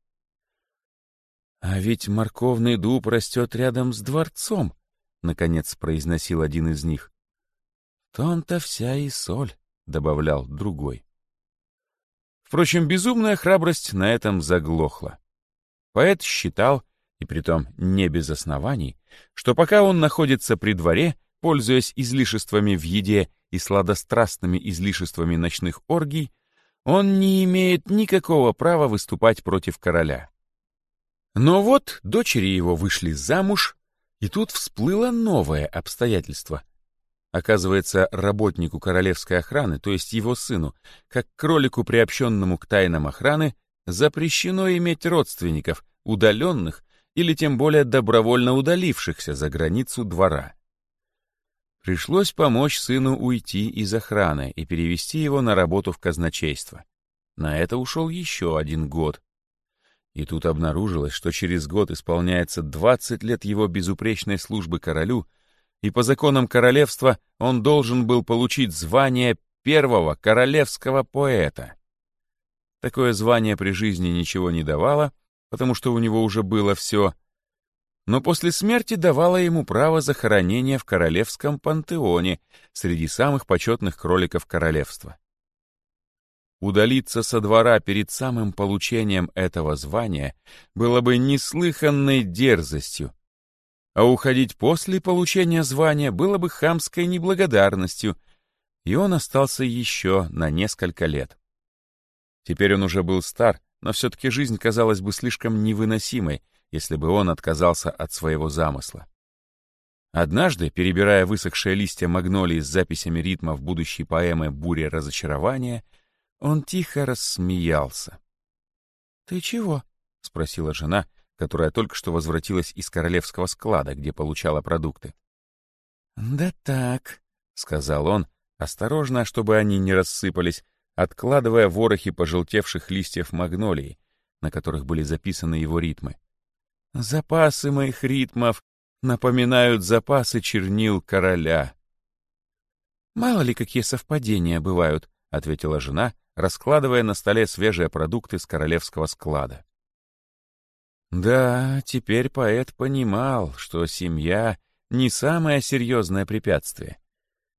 «А ведь морковный дуб растет рядом с дворцом», — наконец произносил один из них. «Том-то вся и соль», — добавлял другой. Впрочем, безумная храбрость на этом заглохла. Поэт считал, и притом не без оснований, что пока он находится при дворе, пользуясь излишествами в еде и сладострастными излишествами ночных оргий, он не имеет никакого права выступать против короля. Но вот дочери его вышли замуж, и тут всплыло новое обстоятельство — Оказывается, работнику королевской охраны, то есть его сыну, как кролику, приобщенному к тайнам охраны, запрещено иметь родственников, удаленных или тем более добровольно удалившихся за границу двора. Пришлось помочь сыну уйти из охраны и перевести его на работу в казначейство. На это ушел еще один год. И тут обнаружилось, что через год исполняется 20 лет его безупречной службы королю — и по законам королевства он должен был получить звание первого королевского поэта. Такое звание при жизни ничего не давало, потому что у него уже было все, но после смерти давало ему право захоронения в королевском пантеоне среди самых почетных кроликов королевства. Удалиться со двора перед самым получением этого звания было бы неслыханной дерзостью, а уходить после получения звания было бы хамской неблагодарностью, и он остался еще на несколько лет. Теперь он уже был стар, но все-таки жизнь казалась бы слишком невыносимой, если бы он отказался от своего замысла. Однажды, перебирая высохшие листья магнолии с записями ритмов будущей поэмы «Буря разочарования», он тихо рассмеялся. «Ты чего?» — спросила жена, которая только что возвратилась из королевского склада, где получала продукты. «Да так», — сказал он, осторожно, чтобы они не рассыпались, откладывая ворохи пожелтевших листьев магнолии, на которых были записаны его ритмы. «Запасы моих ритмов напоминают запасы чернил короля». «Мало ли какие совпадения бывают», — ответила жена, раскладывая на столе свежие продукты с королевского склада. Да, теперь поэт понимал, что семья — не самое серьезное препятствие.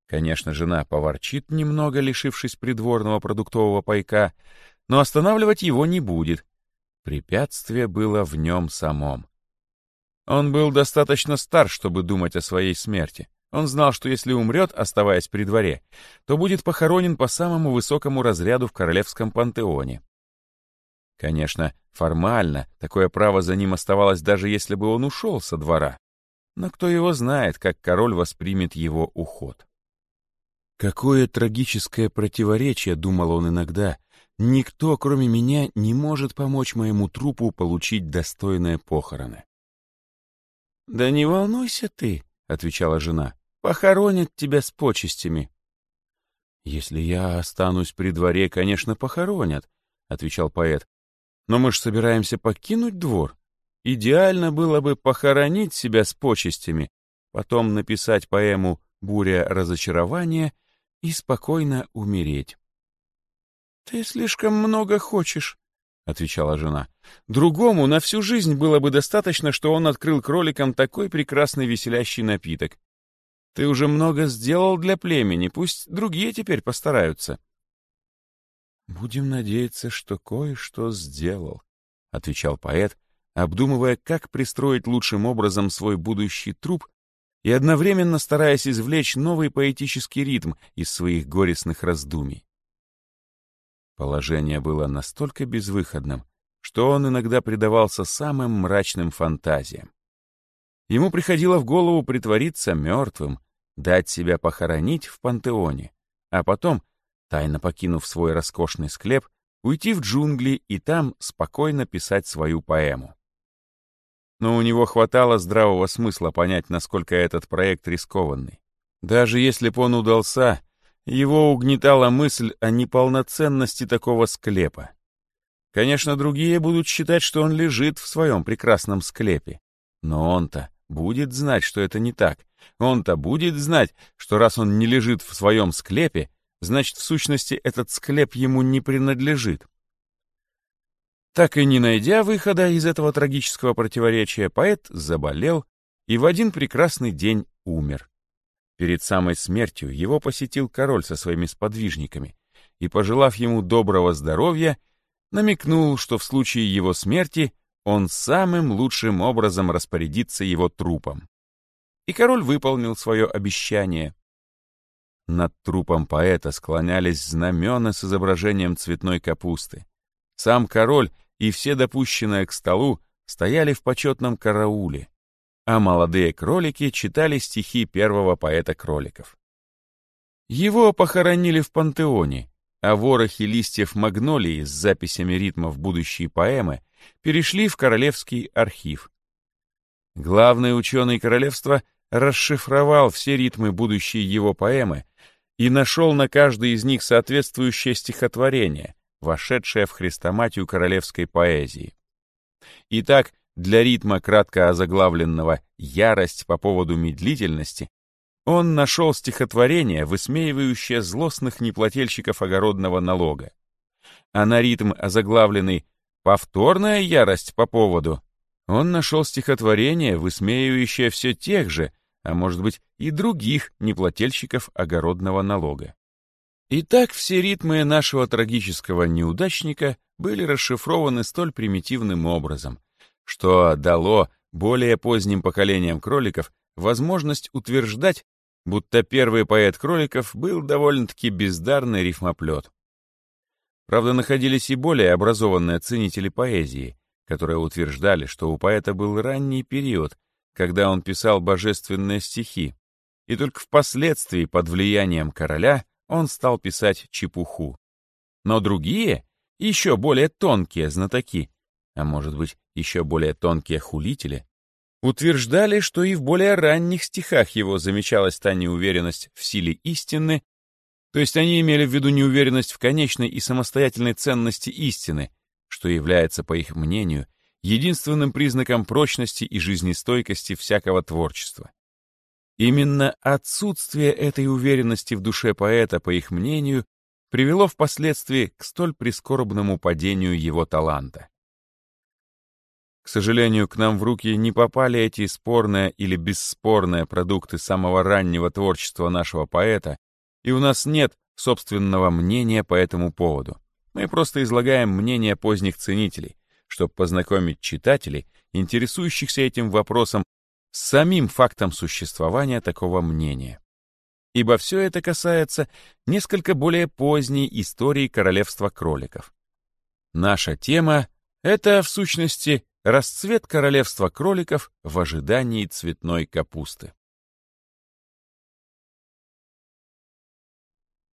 Конечно, жена поворчит немного, лишившись придворного продуктового пайка, но останавливать его не будет. Препятствие было в нем самом. Он был достаточно стар, чтобы думать о своей смерти. Он знал, что если умрет, оставаясь при дворе, то будет похоронен по самому высокому разряду в королевском пантеоне. Конечно, формально такое право за ним оставалось даже если бы он ушел со двора. Но кто его знает, как король воспримет его уход. Какое трагическое противоречие, думал он иногда, никто, кроме меня, не может помочь моему трупу получить достойные похороны. «Да не волнуйся ты», — отвечала жена, — «похоронят тебя с почестями». «Если я останусь при дворе, конечно, похоронят», — отвечал поэт, но мы ж собираемся покинуть двор. Идеально было бы похоронить себя с почестями, потом написать поэму «Буря разочарования» и спокойно умереть. «Ты слишком много хочешь», — отвечала жена. «Другому на всю жизнь было бы достаточно, что он открыл кроликам такой прекрасный веселящий напиток. Ты уже много сделал для племени, пусть другие теперь постараются». «Будем надеяться, что кое-что сделал», — отвечал поэт, обдумывая, как пристроить лучшим образом свой будущий труп и одновременно стараясь извлечь новый поэтический ритм из своих горестных раздумий. Положение было настолько безвыходным, что он иногда предавался самым мрачным фантазиям. Ему приходило в голову притвориться мертвым, дать себя похоронить в пантеоне, а потом — тайно покинув свой роскошный склеп, уйти в джунгли и там спокойно писать свою поэму. Но у него хватало здравого смысла понять, насколько этот проект рискованный. Даже если бы он удался, его угнетала мысль о неполноценности такого склепа. Конечно, другие будут считать, что он лежит в своем прекрасном склепе. Но он-то будет знать, что это не так. Он-то будет знать, что раз он не лежит в своем склепе, значит, в сущности, этот склеп ему не принадлежит. Так и не найдя выхода из этого трагического противоречия, поэт заболел и в один прекрасный день умер. Перед самой смертью его посетил король со своими сподвижниками и, пожелав ему доброго здоровья, намекнул, что в случае его смерти он самым лучшим образом распорядится его трупом. И король выполнил свое обещание. Над трупом поэта склонялись знамена с изображением цветной капусты. Сам король и все допущенные к столу стояли в почетном карауле, а молодые кролики читали стихи первого поэта кроликов. Его похоронили в пантеоне, а ворохи листьев магнолии с записями ритмов будущей поэмы перешли в Королевский архив. Главный ученый королевства расшифровал все ритмы будущей его поэмы и нашел на каждой из них соответствующее стихотворение, вошедшее в хрестоматию королевской поэзии. Итак, для ритма кратко озаглавленного «Ярость по поводу медлительности» он нашел стихотворение, высмеивающее злостных неплательщиков огородного налога. А на ритм озаглавленный «Повторная ярость по поводу» он нашел стихотворение, высмеивающее все тех же, а может быть и других неплательщиков огородного налога. Итак, все ритмы нашего трагического неудачника были расшифрованы столь примитивным образом, что дало более поздним поколениям кроликов возможность утверждать, будто первый поэт кроликов был довольно-таки бездарный рифмоплет. Правда, находились и более образованные ценители поэзии, которые утверждали, что у поэта был ранний период, когда он писал божественные стихи, и только впоследствии, под влиянием короля, он стал писать чепуху. Но другие, еще более тонкие знатоки, а может быть, еще более тонкие хулители, утверждали, что и в более ранних стихах его замечалась та неуверенность в силе истины, то есть они имели в виду неуверенность в конечной и самостоятельной ценности истины, что является, по их мнению, единственным признаком прочности и жизнестойкости всякого творчества. Именно отсутствие этой уверенности в душе поэта, по их мнению, привело впоследствии к столь прискорбному падению его таланта. К сожалению, к нам в руки не попали эти спорные или бесспорные продукты самого раннего творчества нашего поэта, и у нас нет собственного мнения по этому поводу. Мы просто излагаем мнение поздних ценителей, чтобы познакомить читателей, интересующихся этим вопросом, с самим фактом существования такого мнения. Ибо все это касается несколько более поздней истории королевства кроликов. Наша тема — это, в сущности, расцвет королевства кроликов в ожидании цветной капусты.